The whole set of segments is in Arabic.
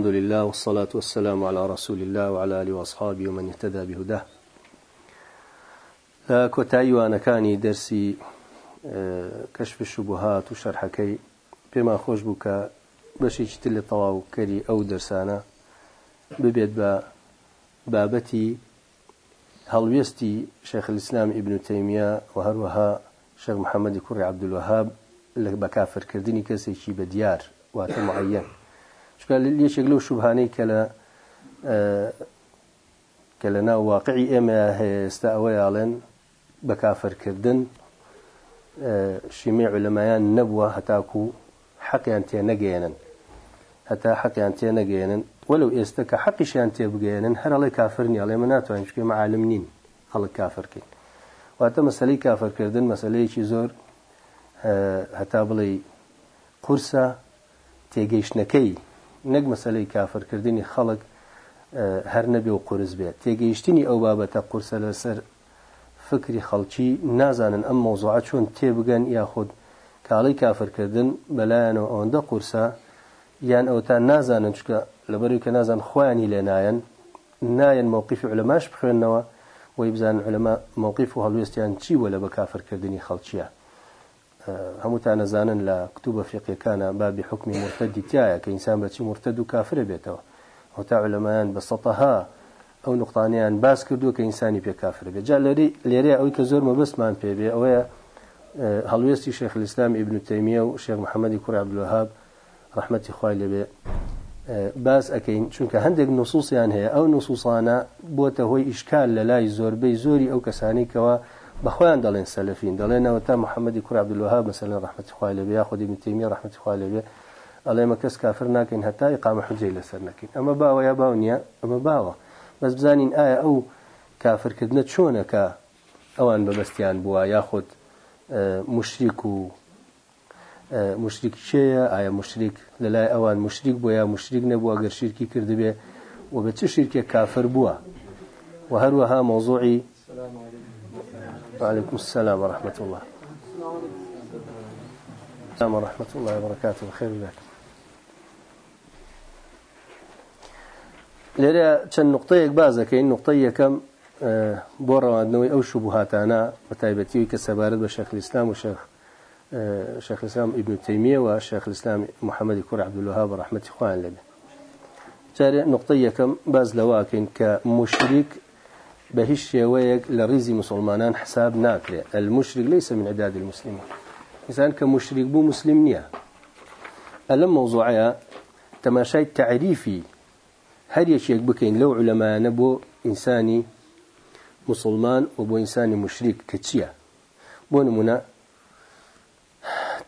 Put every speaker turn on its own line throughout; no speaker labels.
الحمد لله والصلاة والسلام على رسول الله وعلى آله وأصحابه ومن اهتدى بهداه كوتاي وأنا كاني درسي كشف الشبهات وشرحكي بما خوش بك بشي تل طواو كري أو درسانا ببيت با بابتي هەڵوێستی شيخ الإسلام ابن تيمية وهروها شيخ محمد كري عبد الوهاب لە بەکافرکردنی کەسێکی بە دیار واتە معەن چکە لێشێک لەو شوبهانەی کە لە کە لە ناو واقعی ئێمە هەیە ئێستا ئەوەیاڵێن بەکافرکردن شیمێ علەمایان نەبووە هەتاکو حەقیان تێ نەگەێنن هەتا حەقیان تێ نەگەێنن وەلو ئێستا کە حەقیشیان تێ بگەێنن هەرڵی کافرنی ئەڵێ من ناتوانین چکێ معالم نین خەڵک کافرکەین. واتە مەسلەی کافرکردن مەسلەیەکی زۆر هەتا بڵێ قورسە تێگەیشتنەکەی نەک مەسلەی کافرکردنی خەڵک هەر نەبێ و قرس بێت. تێگەیشتنی ئەو بابەتە قورسە لەسەر فکری خەڵکی نازانن ئەم مۆزوع چۆن تێبگەن یاخود کاڵی کافرکردن بەلایەنەوە ئەوەندە قورسە یان ئەوتان نازانن چکە لەبەروی کە نازان خۆیانی لێ نایەن مووقیفی علەماش بخوێنەوە وی بزان علەما مووقیف و هەڵوێستیان چی وە لە بە کافرکردنی خەڵکیە. هەمووتان نەزانن لە کتوبە فقیەکانە بابی حکمی مرتدی تایە کە ئینسان بەچی مرتد و کافرە بێتەوە. هەتا علەمایان بە سەتەها ئەو نقطانیان باس کردو کە ئینسانی پێ کافر بێت. جا لێرە ئەوی کە زۆر مەبەستمان پێبێ ئەوەیە هەڵوێستی شێخ الإسلام ابن تەیمیە و شێخ محەممەدی کوڕ عبدالوهاب ڕەحمەتی خوای لەبێ باس ئەکەین چونکە هەندێک نصوصیان هەیە ئەو نصوصانە بۆتە هۆی ئیشکال لە لای زۆربەی زۆری ئەو کەسانەی کەوە بەخۆیان دەڵێن سەلفین دەڵێنەوە تا محەممەدی کوڕی عبدالوهاب مەسەلەن ڕەحمەتی خوای لەبێ یاخود ئیبن تەیمیە ڕەحمەتی خوای لەبێ ئەڵێمە کەس کافر ناکەین هەتا ئیقامە حوججەی لەسەر نەکەین ئەمە باوە یا باو نییە ئەمە باوە بەس بزانین ئایا ئەو کافرکردنە چۆنەکە ئەوان مەبەستیان بووە یاخود مشریک و مشریک چێە ئایا مشریک لە لای ئەوان مشریک بووە یا مشریک نەبووە گەر شیرکی کردبێ و بە چه شیرکێک کافر بووە و هەروەها مۆزوعی وعليكم السلام ورحمة الله. السلام ورحمة الله وبركاته. بخير لك لێرە چەند نقطەیەک بازەکەین نقطە یەکەم بۆ ڕەوادنەوەی ئەو شوبهاتانە بە تایبەتی ئەوەی کە سەبارەت بە شێخ الإسلام و شێخ شيخ الإسلام ابن تيمية وشيخ الإسلام محمد کوڕی عبد الوهاب رحمة إخوان لبه جاري نقطة كم باز لواكن كمشرك بهش شويك لرزي مسلمان حساب ناكري المشرك ليس من عداد المسلمين. ئینسان کە موشریک بوو موسلیم نییە. لەم مەوزوعەیا تەماشای تەعریفی. هل يشيك بكين لو علماء نبو إنساني مسلمان وبو إنساني مشرك كتشيا. بو نمونا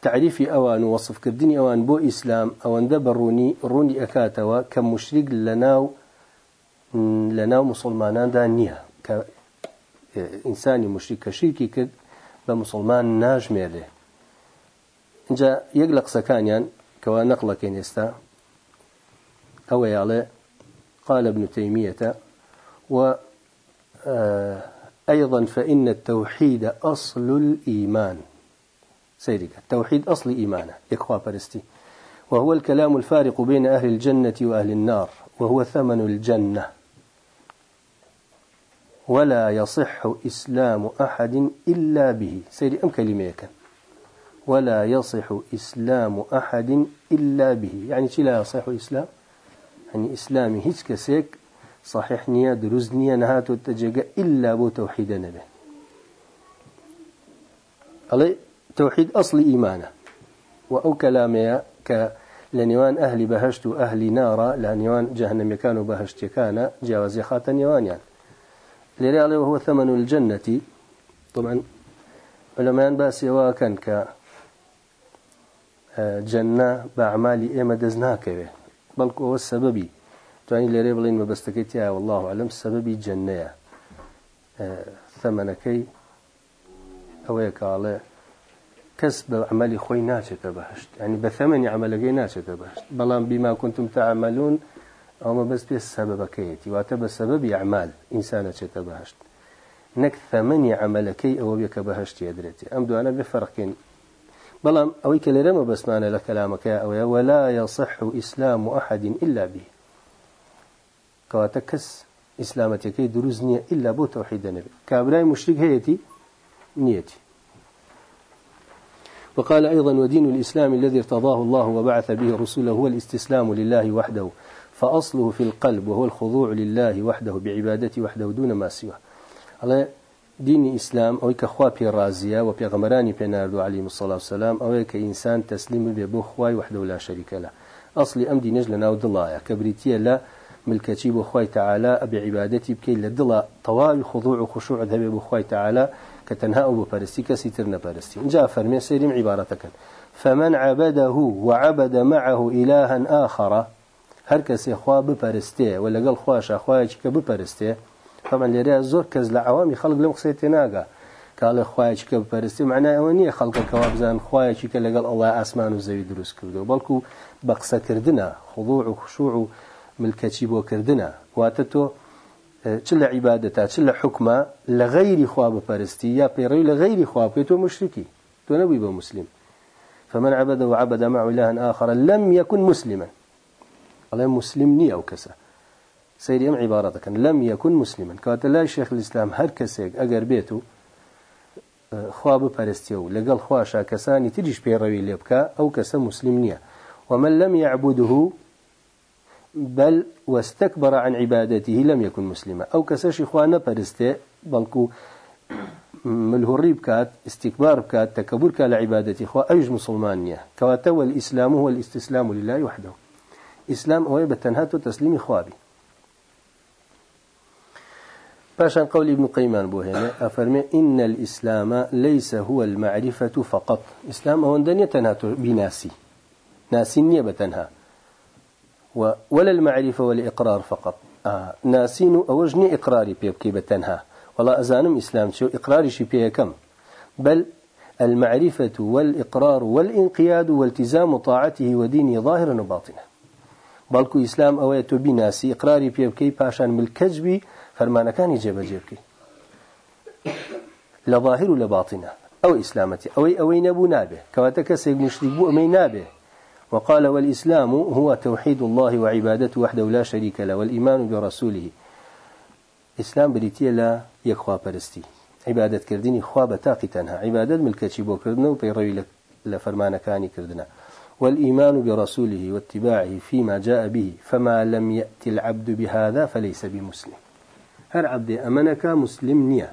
تعريفي أوان وصف كردني أوان بو إسلام أوان دبروني روني أكاتوا كمشرك لناو لناو مسلمانان دانيا كإنساني مشرك كشركي كد بمسلمان ناجميره جا يقلق سكانيان كوا نقلك ينستا أو يالي قال ابن تيمية و أيضا فإن التوحيد أصل الإيمان. سيرك التوحيد أصل إيمانه إخوة برستي وهو الكلام الفارق بين أهل الجنة وأهل النار وهو ثمن الجنة. ولا يصح إسلام أحد إلا به. سيري أم كلمة ولا يصح إسلام أحد إلا به. يعني لا يصح إسلام؟ يعني إسلامي هيك كسيك صحيح نية دروز نية نهاتو التجيق إلا بو توحيد نبي. علي توحيد أصل إيمانة. وأو كلامي ك لنيوان أهل بهشت وأهل نار لنيوان جهنم كانوا بهشت كان جاوز خاتن يوان يعني لري وهو ثمن الجنة. طبعا علماء باس كان ك جنة بأعمال إيما دزناك به. بل هو السببي. تواني لري بلين ما بستكيتها والله أعلم السببي جنة. ثمنكي أو يكاله كسب عملي خوي ناشته بهشت. يعني بثمن عملك ناشته بهشت. بلان بما كنتم تعملون ما بس بالسبب كيتي واتب السبب أعمال إنسان شته بهشت. نك ثمن عملكي أو بك بهشت يدريتي أم أنا بفرقين. بلان أو كلمة بس معنى لكلامك أو ولا يصح إسلام أحد إلا به. کەس ئیسلامەتەکەی دروست نییە ئللا بۆ تەوحید دەنەبێت کابرای مشرک هەیەی نیەتی وقال أيضا ودين الإسلام الذي ارتضاه الله وبعث به رسوله هو الاستسلام لله وحده. فأصله في القلب وهو الخضوع لله وحده بعبادته وحده دون ما سواه. الله دين إسلام أو كخوا في رازية وفي غمراني في ناردو عليه الصلاة والسلام أو كإنسان تسليم ببو خواي وحده لا شريك له. أصلي أم دينج لنا ودلايا كبريتيا لا ملكتي بخواي تعالى بعبادتي بكي لدلا طوال خضوع وخشوع ذهب بخواي تعالى كتنها أبو فرستي كسيترنا فرستي جاء فرمي سيرم عبارتك. فمن عبده وعبد معه إلها آخر هر کسی خوا بپرسته و لەگەڵ خواشە خوایەکە بپەرستێ فمن لێرە زۆر کەس لە عوامی خەڵک لەم قسێتی ناگە کاڵێ خوایەکە بپەرستی معنای ئەوە نییە خەڵکەکەوا بزان خوایەکی کە لەگەڵ ئەڵای ئاسمان و زەوی دروست کردو. بەڵکو بە قسەکردە خضوع و خشوع و ملکەچی بۆکردە واتە تۆ چ لە عیباەتا چ لە حکمە لە غەیری خوا بپەرستی یا پێڕەوی لە غەیری خوا بکەیت تۆ مشرکی. تۆ نەبووی بە مسلم. فمن عبد وعبد مع إله آخر لم يكن مسلما. الله مسلم ني أو كسا أم عبارتك لم يكن مسلما. كانت لا شيخ الإسلام هر كسيك أجر بيتو خوا بپەرستی و لەگەڵ خواشا تریش پێڕەوی لێ بکە ئەو کەسە مسلم نییە. ومن لم يعبده بل واستكبر عن عبادته لم يكن مسلما. أو كسش إخوانا فرسته بلكو ملهوري بكات استكبار بكات تكبر كال عبادة إخوة أيج مسلمانية كواتو الإسلام هو الإستسلام لله وحده. إسلام هو بتنهات تسليم إخوابي باشان قول ابن قيمان بوهنا أفرمي إن الإسلام ليس هو المعرفة فقط. إسلام هو دنيا تنهات بناسي. ناسي نية بتنها. ولا المعرفة والإقرار فقط. آه ناسين أوجني إقراري بيبكي بتنها. والله أزانم إسلام شو إقراري شي بيه كم. بل المعرفة والإقرار والإنقياد والتزام طاعته ودينه ظاهرا وباطنا. بلكو إسلام أويت بناسي إقراري بيبكي باشان من الكذب فرمان كان يجيب جيبكي لظاهر لباطنة أو إسلامتي أو أو نبو نابه كواتك سيد مشرك بو نابه وقال والإسلام هو توحيد الله وعبادته وحده لا شريك له والإيمان برسوله. إسلام بريتيا لا يكخوا برستي عبادة كردني خوا بتاقي تنها عبادة ملكتي بو كردنا وبيروي لفرمان كاني كردنا والإيمان برسوله واتباعه فيما جاء به فما لم يأتي العبد بهذا فليس بمسلم. هر عبد أمنك مسلم نية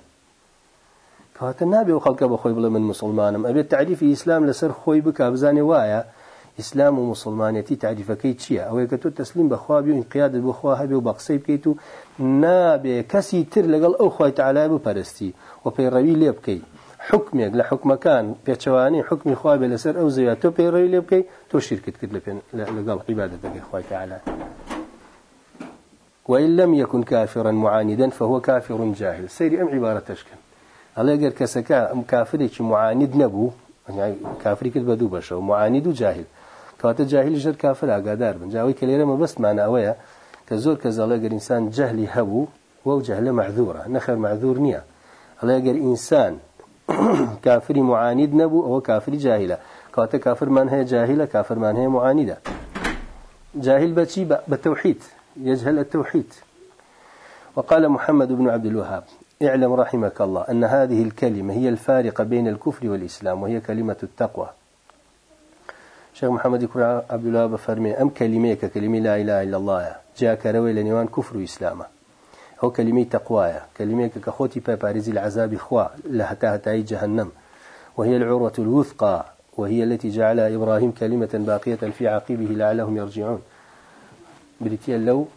كهات النبي وخلق بخوي بلا من مسلمانم. أبي التعريف الإسلام لسر خوي بك أبزاني وايا. ئیسلام و مسلمانەتی تعریفەکەی چییە ئەوەی کە تۆ تەسلیم بەخوابی و انقیادت بخوا هەبێ و بە قسەی بکەیت و نابێ کەسی تر لەگەڵ ئەو خۆی تعالای بپەرستی و پەیڕەوی لە حکمەکان پێچەوانی حکمی خوابێ لەسەر ئەو زەویا تۆ پەیڕەوی لێ بکەیت تۆ شیرکت کرد لەگەڵ عیبادەتەکەی خۆی تعالای وإن لم يكن كافرا معاندا فهو كافر جاهل. سيري أم عبارة تشكل الله يقول كسكا كافرك معاند نبو يعني كافري كتب دوبشة ومعاند وجاهل. کەواتە جاهلی ژەر کافر ئاگادار بن. جاوی کە لێرەمە بەستمانە ئەوەیە کە زۆر کە زەڵێ گەر ئینسان جەهلی هەبوو وەو جەهلە معذورە نەخەر معذور نییە ئەڵێ گەر ئینسان کافری معانید نەبوو ئەوە کافری جاهلە کەواتە کافرمان هەیە جاهلە کافرمان هەیە معانیدە جاهل بچي بتوحيد يجهل التوحيد وقال محمد بن عبد الوهاب اعلم رحمك الله أن هذه الكلمة هي الفارقة بين الكفر والإسلام وهي كلمة التقوى. شيخ محمد كرا عبد الله بفرمي أم كلمة كلمة لا إله إلا الله؟ جاء كروي لنيوان كفر وإسلام هو كلمة تقوايا. كلمة كخوتي باريز العذاب إخوة لهتا هتاي جهنم. وهي العروة الوثقى وهي التي جعلها إبراهيم كلمة باقية في عقيبه لعلهم يرجعون. بريتيا لو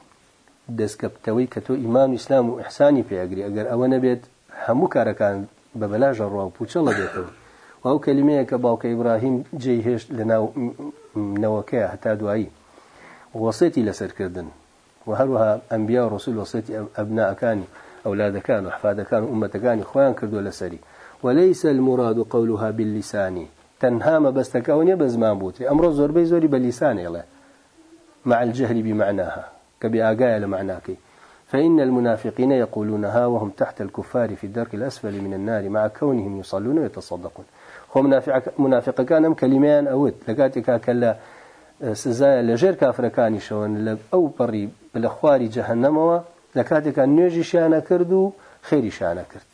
دەستکەپتەوەی کە تۆ ئیمان و ئیسلام و ئەحسانی پێگری ئەگەر ئەوە نەبێت هەموو کارەکان بە بەلاژە ڕوا و پوچەڵە دێتەوە وەو کەلیمەیە باوکە ئیبراهیم جێ هێشت لە ناو نەوەکەیە هەتا دوایی وەسێتی لەسەرکردن و هەروەها ئەمبیا و ڕسول وەسێتی ئەبناەکانی ئەولادەکان و حفادەکان و ئومەتەکانی خۆیان کردووە لەسەری وليس المراد قولها باللسان. تنها ما بستكوني بزمان بوتري أمر زوربي زوري باللسان يلا مع الجهل بمعناها. كبأقايا لمعناك. فإن المنافقين يقولونها وهم تحت الكفار في الدرك الأسفل من النار مع كونهم يصلون ويتصدقون. خۆ منافقەکانم کەلیمیان ئەوت لەکاتێکا کە لە سزایە لە ژێر کافرەکانیشەوەن لە ئەو پەڕی لە خواری جەهنەمەوە لە کاتێکان نوێژی شانە کرد و خێری شانە کرد.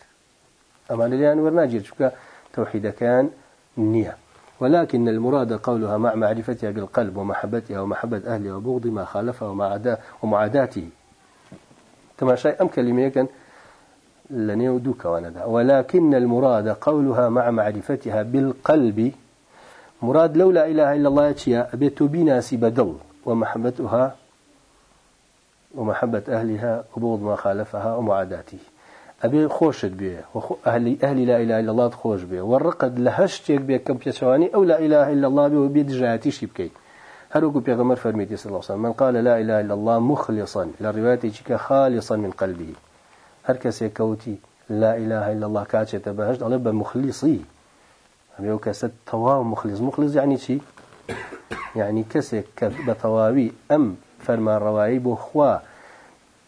ئەمان لیان وەرناگیر چکە توحيدكان نية ولكن المراد قولها مع معرفتها بالقلب ومحبتها ومحبة أهلها وبغض ما خالفها ومعاداته شيء أم كلمة كان لنيو دوكا ولكن المراد قولها مع معرفتها بالقلب مراد لو لا إله إلا الله يتشيا أبيت بناسي بدل ومحبتها ومحبة أهلها وبغض ما خالفها ومعاداته. أبي خوشت بيه أهل أهل لا إله إلا الله خوش بيه والرقد لهشتك بيه كم بيشواني أو لا إله إلا الله بيه وبيد جاتي شبكي هروكو بيغمر فرميتي صلى الله عليه وسلم من قال لا إله إلا الله مخلصا للرواية خالصا من قلبه هر کەسێک کەوتی لا إله إلا الله کاچێتە بەهشت ئەڵێ بە مخلیصی ئەمێ و کەسە تەواو مخلیص مخلیص یعنی چی یعنی کەسێک کە بە تەواوی ئەم فەرمانڕەوایی بۆ خوا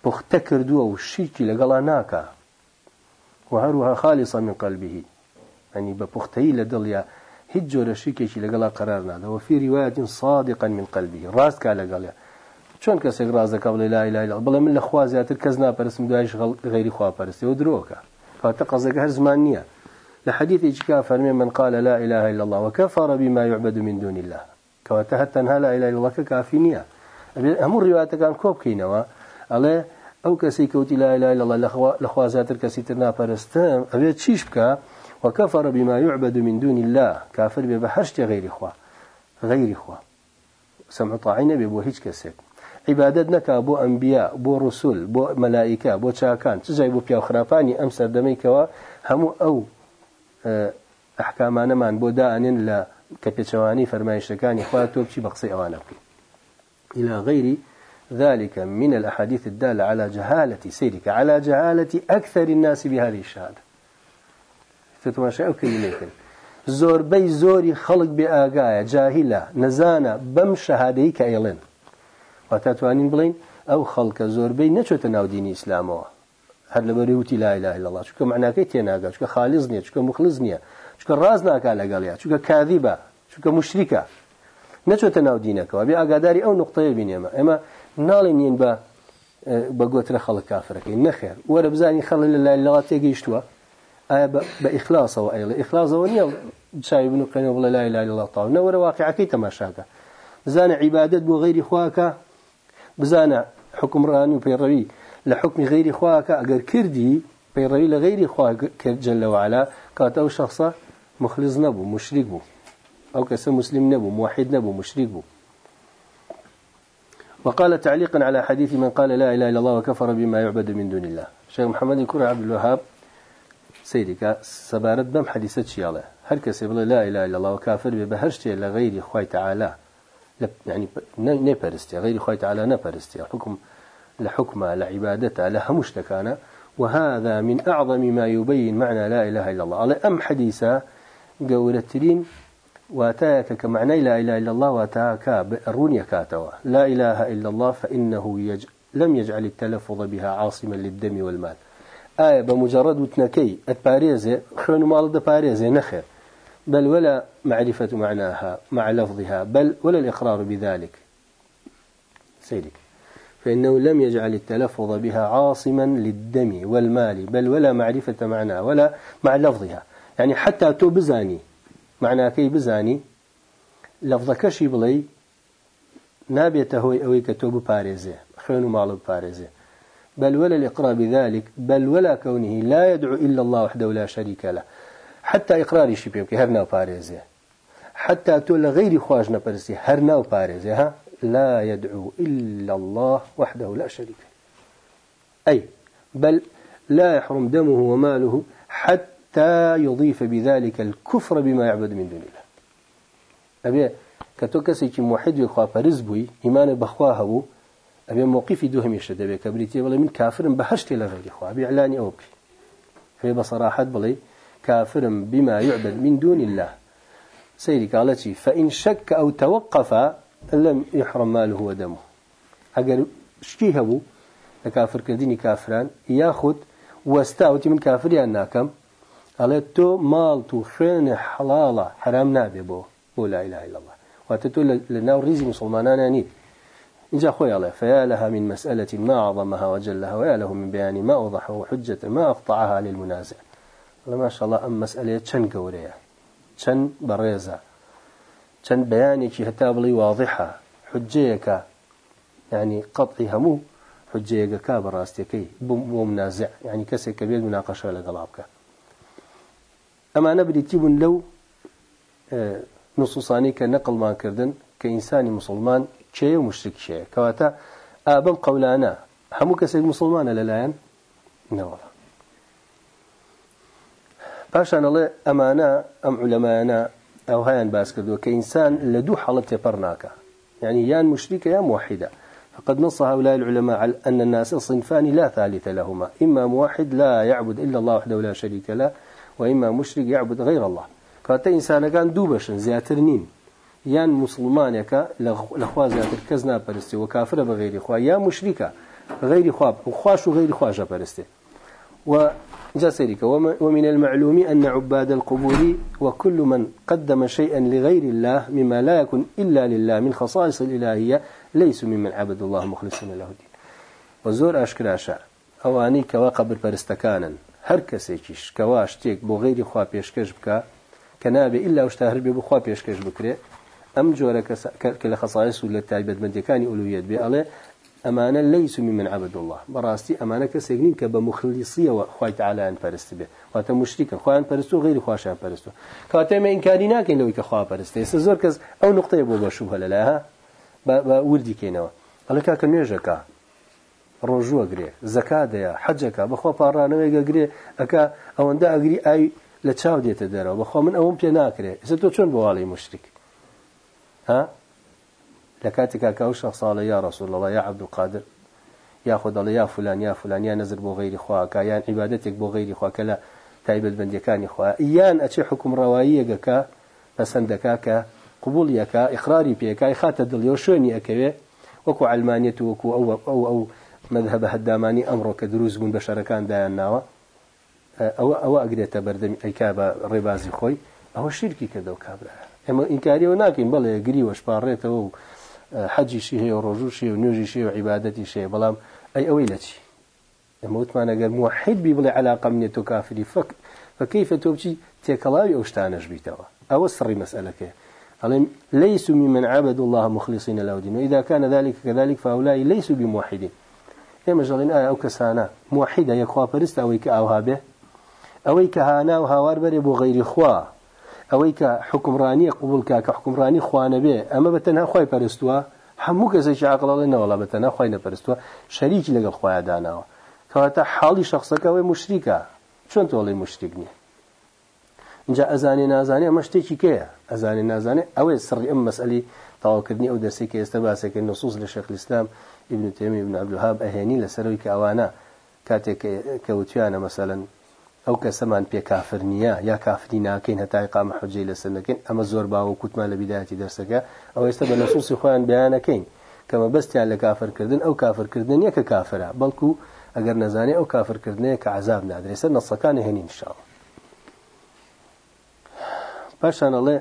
پوختە کردووە و شیکی لەگەڵا ناکە و هەروها خالصا من قلبه. يعني دڵیا هیچ جۆرە شیکێکی لەگەڵا قرار نادەوە في رواية صادقا من قلبه. کا لەگەڵیا چۆن کەسێک ڕازەکە بڵێ لا إلا بڵێ من لە خوا زیاتر کەس ناپەرستم دوایش غیری خوا پەرستی و درۆکە کاتە قەزەکە هەر زمان نییە لحديث إجكاء فرمي من قال لا إله إلا الله وكفر بما يعبد من دون الله. كواته تنها لا إله إلا الله كافينيا هم الروايات كان كوب كينوا على أو كسي كوتي لا إله إلا الله لخوا زاتر كسي ترنا فرستم أبي تشيش بك وكفر بما يعبد من دون الله. كافر ببحشت غير إخوة. غير إخوة. سمع طاعين ببو هيج كسيك عیبادت نەکا بۆ ئەمبیا بۆ ڕسول بۆ مەلایکە بۆ چاکان. چجای بۆ پیاخراپانی ئەم سەردەمەیکەوە هەموو ئەو ئەحکامانەمان بۆ دائنێن لە کە پێچەوانی فەرمایشتەکانی خوا تۆ بچی بە قسەی ئەوانە بکەین. إلى غير ذلك من الأحاديث الدالة على جهالة سيرك على جهالة أكثر الناس بهذه الشهادة. تتماشى أو كلمة زور بي زوري خلق بآقايا جاهلة نزانة بم شهاديك أيلين واتە توانین بڵین ئەو خەڵکە زۆربەی نەچێتە ناودینی ئیسلامەوە. هەر لە بەری وتی لا إله إلا الله. چکە معناکەی تێناگە چکە خالص نییە چکە مخلص نییە چکە ڕاز ناکا لەگەڵیا چکە کاذیبە چکە مشریکە نەچێتە ناودینەکەەوە بێ ئاگاداری ئەو نقطەیە بینێمە ئێمە ناڵێ نین بە بە گۆترە خەڵک کافرەکەی نەخێر وەرە بزانی خەڵ لە لای لەڵات تێگەیشتووە ئایا بە ئیخلاسەوە ئەیڵە ئیخلاسەوە نییە چاوی بن و قەنەوە بڵە لای لای لەڵات تاو نەوەرە واقعەکەی تەماشاکە بزانە عیبادت بۆ غیری خواکە بزانە حکمڕانی و پەیڕەوی لە حکمی غیری خواکە ئەگەر کردی پەیڕەوی لە غیری خوا کرد لەوەعالا کاتە ئەو شخصە مخلص نەبوو مشریک بوو ئەو کەسە مسلم نەبوو موحد نەبوو مشریک بوو وقال تعليقا على حديث من قال لا إله إلا الله وكفر بما يعبد من دون الله. شيخ محمد يكون عبد الوهاب سيدك سبارت بم حديثة شيالة. هل كسب لا إله إلا الله وكافر بهرشتي لغير خوي تعالى. يعني نبرستي غير خوي تعالى نبرستي حكم لحكمة لعبادته لها مشتكانا. وهذا من أعظم ما يبين معنى لا إله إلا الله. على أم حديثة قولترين واتاك كمعنى لا إله إلا الله واتاك بأرون يكاتوا. لا إله إلا الله فإنه يج... لم يجعل التلفظ بها عاصما للدم والمال. آية بمجرد وتنكي الباريزة خلون مال باريزة نخير بل ولا معرفة معناها مع لفظها بل ولا الإقرار بذلك. سيدك. فإنه لم يجعل التلفظ بها عاصما للدم والمال بل ولا معرفة معناها ولا مع لفظها. يعني حتى تو بزاني معنى كي بزاني لفظ كشي بلي نابيته أوي كتوب باريزه خير مال باريزه. بل ولا الإقرار بذلك بل ولا كونه لا يدعو إلا الله وحده لا شريك له. حتى إقراري شي بيوكي هرنا وباريزي حتى تقول غير خواج نبرسي هرنا وباريزي ها؟ لا يدعو إلا الله وحده لا شريك أي بل لا يحرم دمه وماله حتى يضيف بذلك الكفر بما يعبد من دون الله. أبي كتو كسي موحد يخوا فرز بوي إيمان بخواه أبي موقفي دوهم يشد أبي كبريتي بلي من كافر بهشتي لغير إخوة أبي إعلاني أوكي في بصراحة بلي كافر بما يعبد من دون الله. سيدي قالتي فإن شك أو توقف لم يحرم ماله ودمه. أقل شكيه أبو؟ لكافر كديني كافران. ياخد واستاوتي من كافر ياناكم قالت تو مالتو خين حلالة حرام نابي بو؟ بو لا إله إلا الله. وتتول لنا ريزي مسلمان نيت إن خوي الله فيا لها من مسألة ما عظمها وجلها ويا له من بيان ما أوضحه وحجة ما أقطعها للمنازع. ما شاء الله أم مسألة شن قورية شن بريزة. شن بياني حتى بلي واضحة. حجيك يعني قطعي همو حجيك كابر راستيكي. بمنازع يعني كسي كبير مناقشة لقلابك أما نبري تيبن لو آه، نصوصاني كنقل ما كردن كإنسان مسلمان شيء ومشرك شيء كواتا آبم قولانا همو كسيك مسلمان للايان نوالا باشان الله أمانا أم علماءنا أو هايان باس كإنسان لدو حالة تبرناك يعني يان مشركة يا موحدة. فقد نص هؤلاء العلماء على أن الناس صنفان لا ثالث لهما. إما موحد لا يعبد إلا الله وحده لا شريك له وإما مشرك يعبد غير الله. كاتا إنسان كان دوبشن زياترنين يان مسلمانك لخوا زياتر كزنا برستي وكافر بغير خوا. يا مشركة غير خوا وخواش وغير خواش برستي وجسرك ومن المعلوم أن عباد القبور وكل من قدم شيئا لغير الله مما لا يكون إلا لله من خصائص الإلهية ليسوا ممن عبد الله مخلصين له الدين. و زۆر ئاشکراشە أواني كوا قبر برستكانا هر کەسێکیش کەوا شتێک بۆ غیری خوا پێشکەش بکە کە نابێ ئللا شتا هەر بێ بخوا پێشکەش بکرێ ئەم جۆرە کە لە خەسایس و لە تایبەتمەندەکانی ئەمانە لەیسو من عبد الله. بەڕاستی ئەمانە کەسێک نین کە بە مخلیسیەوە خوای تعالیان پەرست بێ واتە مشریکن خۆیان پەرست و غیری خواشیان پەرست و کاتێمە ئینکاری ناکەین لەوەی کە خوا پەرست ئێستا زۆر کەس ئەو نقطەیە بۆ بەشوو هەلە لە ها بە وردی کەینەوە ئەڵە کاکە نوێژەکە ڕۆژوە گرێ زەکا دەیە حەجەکە بەخۆ پاڕانەوەی گەگرێ ئەکا ئەوەندە ئەگری ئاوی لە چاو دێتە دەرەوە بەخۆ من ئەوم پێ ناکرێت ئێستا تۆ چۆن بۆواڵی مشتێک ها؟ لە کاتێکا کە ئەو شەخ ساڵە یا ڕسول الله یا عەبدولقادر یا خۆدەڵە یا فلان یا فلان یا نەزر بۆ غیری خواکە یان عیبادەتێک بۆ غیری خواکە لە تایبەت بەندەکانی خوا. یان ئەچێ حکوم ڕەواییەکەکە پەسەندەکە کە قبولیەکە ئیقراری پێکای خاتە دڵیۆ شوێنی ئەکەوێ. وەکو علمانیت وەکو ئەو ئەو ئەو مذهب هەدامانی ئەمڕۆ کە دروست بوون بە شەرەکان دایان ناوە. ئەوە ئەوە ئەگرێتە بەردەمی ئەیکا بە ڕێبازی خۆی. ئەوە شیرکی کردە و کابرا ئێمە ئینکاریەوە ناکەین بەڵێ گری وەشپارڕێتەوە و حەجیشی هەیە و ڕۆژوشی و نوێژیشی و عیباەتی شێ بەڵام ئەی ئەوەی لە چی ئەمە وتمان ئەگەر موحید بی بڵێ علاقە منێت و کافری فەک فكيف توبشي تيكلاوي أوشتانش بيتوا أو السري مسألة قال ليسوا ممن عبدوا الله مخلصين له دين. وإذا كان ذلك كذلك فهؤلاء ليسوا بموحدين. ئێمە ژەڵین ئایا ئەو کەسانە موحیدە یەکخوا پرست ئەوەی کە ئاوها بێ ئەوەی کە هانا و هاوار بەرێ بۆ غیری خوا ئەوەی کە حکمڕانی قوبولکە کە حکمڕانی خوانە بێ ئەمە بە تەنها خۆی پەرستووە هەموو کەسێکی عقڵڵێ نەوەڵا بە تەنها خۆی نەپەرستووە شەریکی لەگەڵ خۆیان داناوە. کەواتە حاڵی شخصەکەەوەی مشریکە چۆن تۆڵی مشتێک نییە؟ اینجا ئەزانێ نازانێ ئەمە شتێکی کەیە ئەزانێ نازانێ ئەوەی سڕی ئەم مەسئلی تاواکردنی ئەو دەرسی کە ئێستا باسێکن نصوص لە شەخ ئیسلام ابن تيمية ابن عبد الوهاب أهاني لسروي كأوانا كاتك كوتيانا مثلا أو كسمان بي كافر نيا يا كافري ناكين هتا إقامة حجي لسنكين أما الزور باو كتمان لبداية درسك أو يستبع نصوص خوان بيانكين كما بس يعني لكافر كردن أو كافر كردن يك كافرة بلكو أجر نزاني أو كافر كردن كعذاب نادر يسر نصكان هنين إن شاء الله باشان الله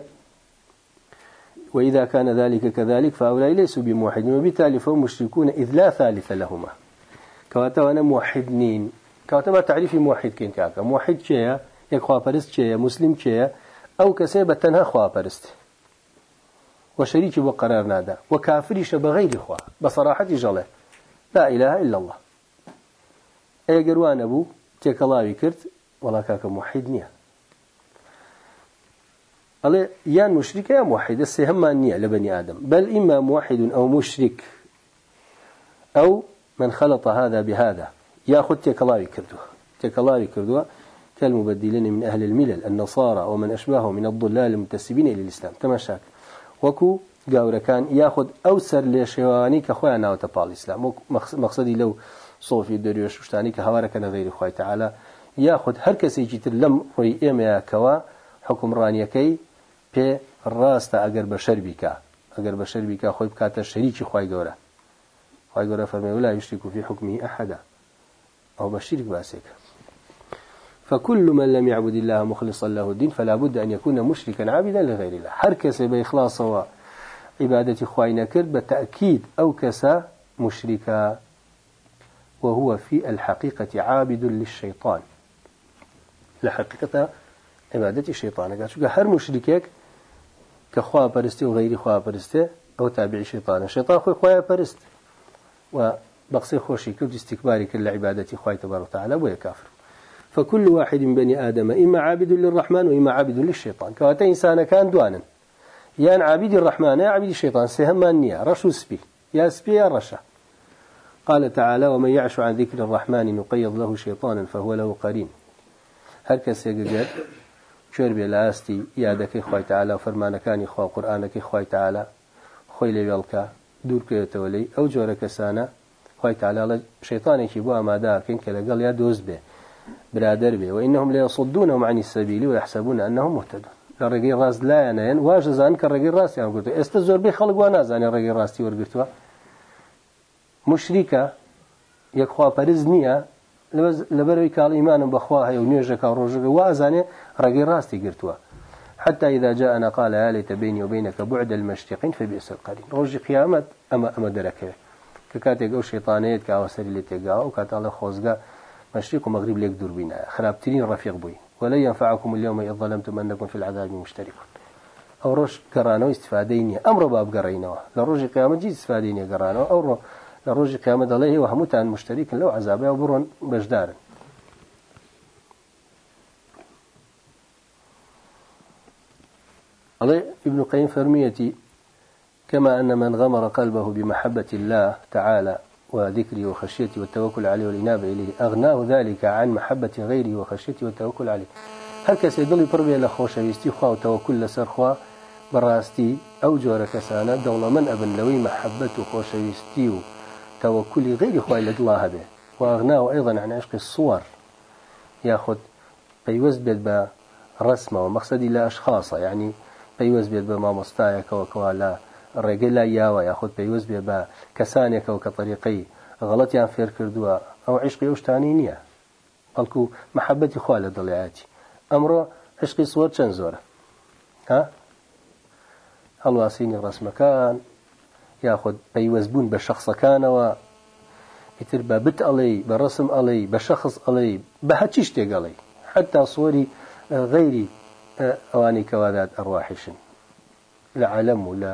وإذا كان ذلك كذلك فهؤلاء ليسوا بموحدين وبالتالي فهم مشركون إذ لا ثالث لهما. كواتا أنا موحدين كواتا ما تعريفي موحد كين كاكا موحد شيء يك برست شيء مسلم شيء أو كسيبة تنها خوا برست وشريك وقرار نادا. وكافرش بغير خوا. بصراحة جله لا إله إلا الله. أي قروان أبو تيك كرت ولا كاكا موحد نيه الله يان مشرك يا موحد؟ السهم نية لبني آدم. بل إما موحد أو مشرك. أو من خلط هذا بهذا. ياخذ تكلاوي كردوه تكلاوي كردوه كالمبدلين من أهل الملل النصارى ومن أشباههم من الضلال المنتسبين إلى الإسلام. تماشاك. وكو قاورة كان ياخذ أوسر لشواني كخويا ناو تبال الإسلام. مقصدي لو صوفي دريوش وشتاني كهوارك غير خوي تعالى ياخذ هر كسي جيتر لم روي إيما كوا حكم پێ ڕاستە ئەگەر بە شەر بیکە ئەگەر بە شەر بیکە خۆی بکاتە شەریکی خی گەورە خی گەورە فەرمێ ولا يشرك في حكمه أحدا. أو بشرك باسك فكل من لم يعبد الله مخلصا له الدين فلا بد أن يكون مشركا عابدا لغير الله. هر كسي بإخلاص عبادة خواي نكرد بالتأكيد أو كسا مشركا وهو في الحقيقة عابد للشيطان لحقيقة عبادة الشيطان قال شو هر مشركك كخوا برستي وغير خوا برستي أو تابع الشيطان الشيطان خوايا برست وبقصي خوشي كل استكباري كل عبادة خواي تبارك وتعالى ويا كافر فكل واحد من بني آدم إما عابد للرحمن وإما عابد للشيطان. كواتا إنسان كان دوانا يا عابد الرحمن يا عابد الشيطان سهمان نيا؟ رشو سبي. يا سبي يا رشا. قال تعالى ومن يعش عن ذكر الرحمن نقيض له شيطانا فهو له قرين. هر کسی گرد شور بی لاستی یادکی خوای تعالی فرمانکانی خوا قرآنکی خوای تعالی خوی لێوێڵکە دوورکرێتەوە لی ئەو جۆرە خی تعاالە شەیطانێکی بۆ ئاماداکەین کە لەگەڵ یا دۆست بێ برادر بێ وإنهم ليصدون عن السبيل ويحسبون أنهم مهتدون. لڕێگەی ڕاست لایەنەیەن واش زان کە ڕێگەی ڕاستیان گرتو ئێستا زۆربەی خەڵک وا نازانێت ڕێگەی ڕاستی وەرگتووە مشریکە یەکخواپەرز نییە لەبەرەوەی کاڵ ئیمانم بەخوا هەیە و نوێژەکە ڕۆژەکە وازانێ ڕێگەی ڕاستی گرتووە. حتى إذا جاءنا قال يا بيني وبينك بعد المشرقين فبئس القرين. روج قيامت أما أما دركه ككاتيك أو شيطانيت كأوسر اللي تجاه وكات الله خوزجا مشرق ومغرب ليك دور بينا خرابتين رفيق بوي ولن ينفعكم اليوم إذ ظلمتم أنكم في العذاب مشتركون. أو روش قرانو استفاديني أمر باب قرينوا لروج قيامة جي استفاديني قرانو أو لروج قيامة عليه وهمتان مشترك لو عذابه وبرون بجدار علي ابن قيم فرميتي كما أن من غمر قلبه بمحبة الله تعالى وذكره وخشيته والتوكل عليه والإنابة إليه أغناه ذلك عن محبة غيره وخشيته والتوكل عليه. هل كسي دڵی پڕ بێ لە خۆشەویستی خوا و تەوەکل لەسەر خوا؟ بەڕاستی ئەو دەوڵەمەند ئەبن لەوەی محەبەت و خۆشەویستی و تەوەکلی غیری خوای لە دڵا هەبێ وأغناه أيضا عن عشق الصور. ياخذ بيوز بيت برسمة ومقصدي لا أشخاص يعني بيوز بيت بمامۆستایەکەوە وكوا لا ڕێگەی لا یاوە یاخود پێیوەست بێ بە کەسانێکەوە کە طریقی غەڵەتیان فێر کردووە. ئەو ئەو شتانی نییە. بەڵکو محەبەتی خوا لە دڵیاتی. ئەمڕۆ عشقی سوەر چەند زۆرە؟ ها؟ هەڵواسینی ڕسمەکان یاخود پەیوەستبوون بە شخصەکانەوە ئیتر بە بت ئەڵێ بە ڕسم ئەڵێ بە شخص ئەڵێ بە هەچی شتێگەڵێ حتا سوۆری غەیری ئەوانی کەوادات ئەڕواحیشن لە عالم و لە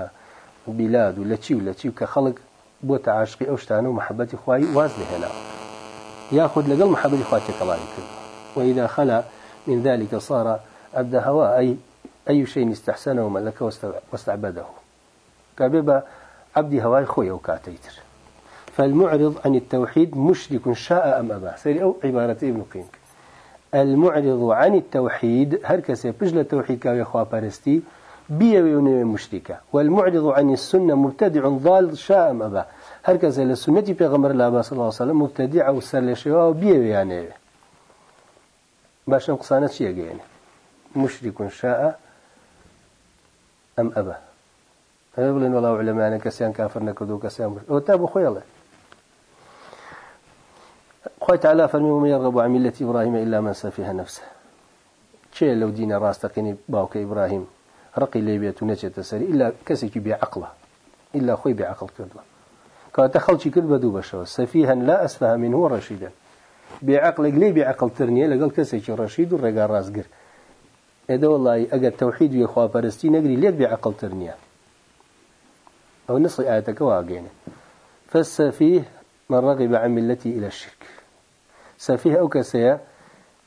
بلاد ولا چی ولا چی کە خەڵک بۆ تعاشقی ئەو شتانە و محبەتی خوای واز لهێنا ياخذ لقل محبة إخواتي كذلك. وإذا خلا من ذلك صار عبد هواء أي أي شيء استحسنه وملكه واستعبده. كبيبا عبد هواء خويا وكاتيتر فالمعرض عن التوحيد مشرك شاء أم أبا سيري أو عبارة ابن قيم. المعرض عن التوحيد هركس بجل التوحيد كاوي أخوة بارستي بيوي مشركة والمعرض عن السنة مبتدع ضال شاء أبا هركز إلى السنة بيغمر الله صلى الله عليه وسلم مبتدع وسر لشوا وبيوي يعني باش نقصانات شيء يعني مشرك شاء أم أبا فيقولون والله علماء كسيان كافر نكدو كسيان مشرك وتابوا خوي الله. خوي تعالى فرمي ومن يرغب عن ملة إبراهيم إلا من سفيها نفسه. شيء لو دين راس تقيني باوك إبراهيم؟ رقي لي بيت نجت سري إلا كسيك بعقله إلا خوي بعقل كردوا كانت خلشي كل بدو بشوا سفيها لا أسفه منه رشيدا. بعقلك لي بعقل ترنية لقال كسيك رشيد ورقا راسقر هذا والله أجا التوحيد ويخوا فرستي نقري ليك بعقل ترنية. أو نص آياتك واقعين. فالسفيه من رغب عن ملتي إلى الشرك. سفيه أو كسيا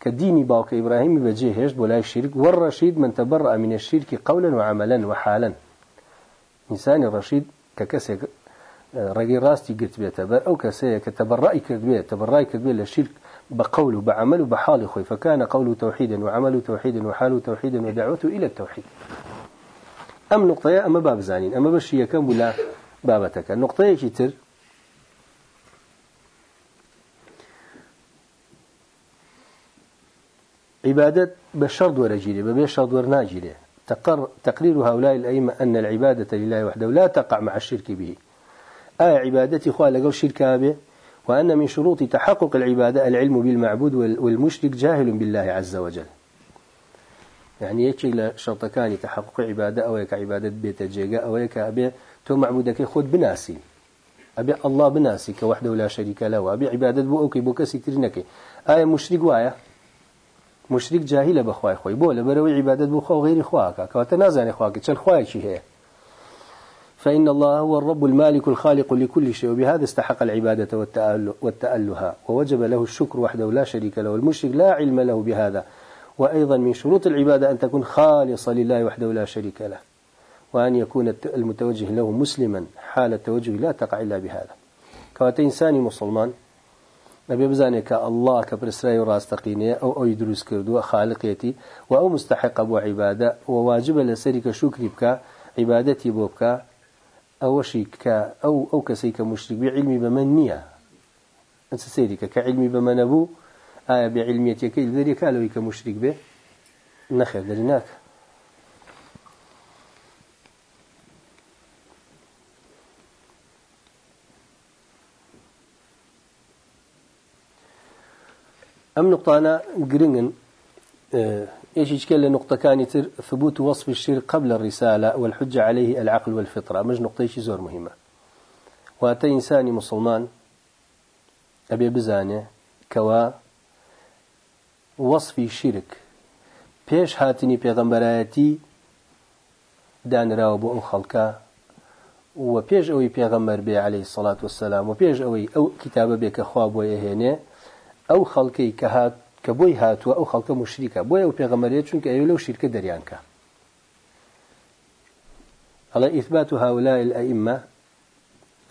كديني باوك إبراهيم بجيهش بولا الشرك والرشيد من تبرأ من الشرك قولا وعملا وحالا. إنسان الرشيد ككسي رقي راستي قلت بيه تبر أو كسي كتبرأي كذبه تبرأي كذبه للشرك بقول وبعمل وبحال خوي فكان قوله توحيدا وعمله توحيدا وحاله توحيدا ودعوته إلى التوحيد. أم نقطة أما باب زانين أما بشي كم ولا بابتك. النقطة يكتر عبادة بشرط ورجيلة ببشرط ورناجيلة تقرير هؤلاء الأئمة أن العبادة لله وحده لا تقع مع الشرك به. آية عبادتي لقوا الشرك به وأن من شروط تحقق العبادة العلم بالمعبود والمشرك جاهل بالله عز وجل. يعني يكي شرط كان تحقق عبادة أو يك عبادة بيت جيجا أو يك أبي تو معبودك خود بناسي. أبي الله بناسي كوحده لا شريك له أبي عبادة بو أوكي بو كسي ترينك آية مشرك وايا مشرك جاهل بخواي خوي بو لبروي عبادة بو خو غير خواك كواتنازاني خواك تشل خواي شي هي فإن الله هو الرب المالك الخالق لكل شيء وبهذا استحق العبادة والتأله ووجب له الشكر وحده لا شريك له. المشرك لا علم له بهذا. وأيضا من شروط العبادة أن تكون خالصة لله وحده لا شريك له. وأن يكون المتوجه له مسلما. حال التوجه لا تقع إلا بهذا. كوات إنساني مسلمان. نبي بزانك الله كبرسراي راستقينية أو أو يدرس كردو خالقيتي وأو مستحق أبو عبادة وواجب لسرك شكر بك عبادتي بوبك أو شيك أو أو كسيك مشرك بعلمي بمنية أنت سيرك كعلمي بمن أبو آية بعلميتك ذلك قالوا كمشرك به. نخير درناك أم نقطة أنا قرنن إيش يشكل نقطة كانت ثبوت وصف الشرك قبل الرسالة والحجة عليه العقل والفطرة؟ مش نقطة إيش زور مهمة. وأتى إنساني مسلمان أبي بزانه كوا وصفی شرك. پێش هاتنی پێغەمبەرایەتی دانراوە بۆ ئەم خەڵکە و پێش ئەوەی پێغەمبەر بێ عليه سڵات وسلام و پێش ئەوەی ئەو کتابە کە خوا بۆ ئەو خەڵکەی کە هات کە بۆی هاتووە ئەو خەڵکە مشریکە. بۆی ئەو پێغەمەرێت چونکە ئەوێ لەو شیرکە دەریانکە. على إثبات هؤلاء الأئمة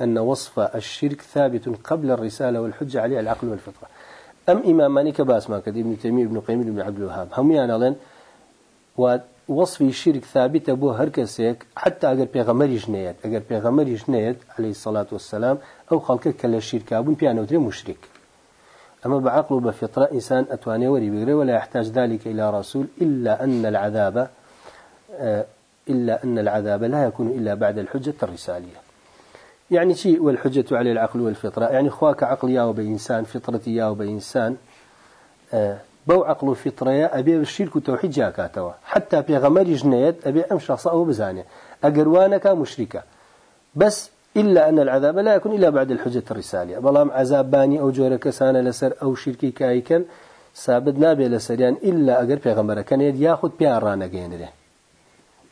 أن وصف الشرك ثابت قبل الرسالة والحجة عليه العقل والفطرة. أم إماماني كباس ما كد ابن تيمية ابن قيم ابن عبد الوهاب هم يعني ووصف الشرك ثابت أبو هركسيك حتى أجر بيغمر يجنيت أجر بيغمر يجنيت عليه الصلاة والسلام أو خلق كلا الشرك أبون بيانو مشرك أما بعقل وبفطرة إنسان أتواني وري بغير ولا يحتاج ذلك إلى رسول إلا أن العذاب آه، إلا أن العذاب لا يكون إلا بعد الحجة الرسالية. يعني شيء والحجة على العقل والفطرة. يعني خواك عقل يا وبإنسان فطرتي يا وبإنسان آه بو عقل وفطرة يا أبي الشرك وتوحيد جاكاتوا حتى في غمر أبي أم شخص أو بزانه أجروانك مشركة. بس إلا أن العذاب لا يكون إلا بعد الحجة الرسالية. بلام عذاب باني أو جورك سانة لسر أو شركي كايكن سابد نابي لسريان إلا أجر في غمرة كان ياخذ بيان رانا جينره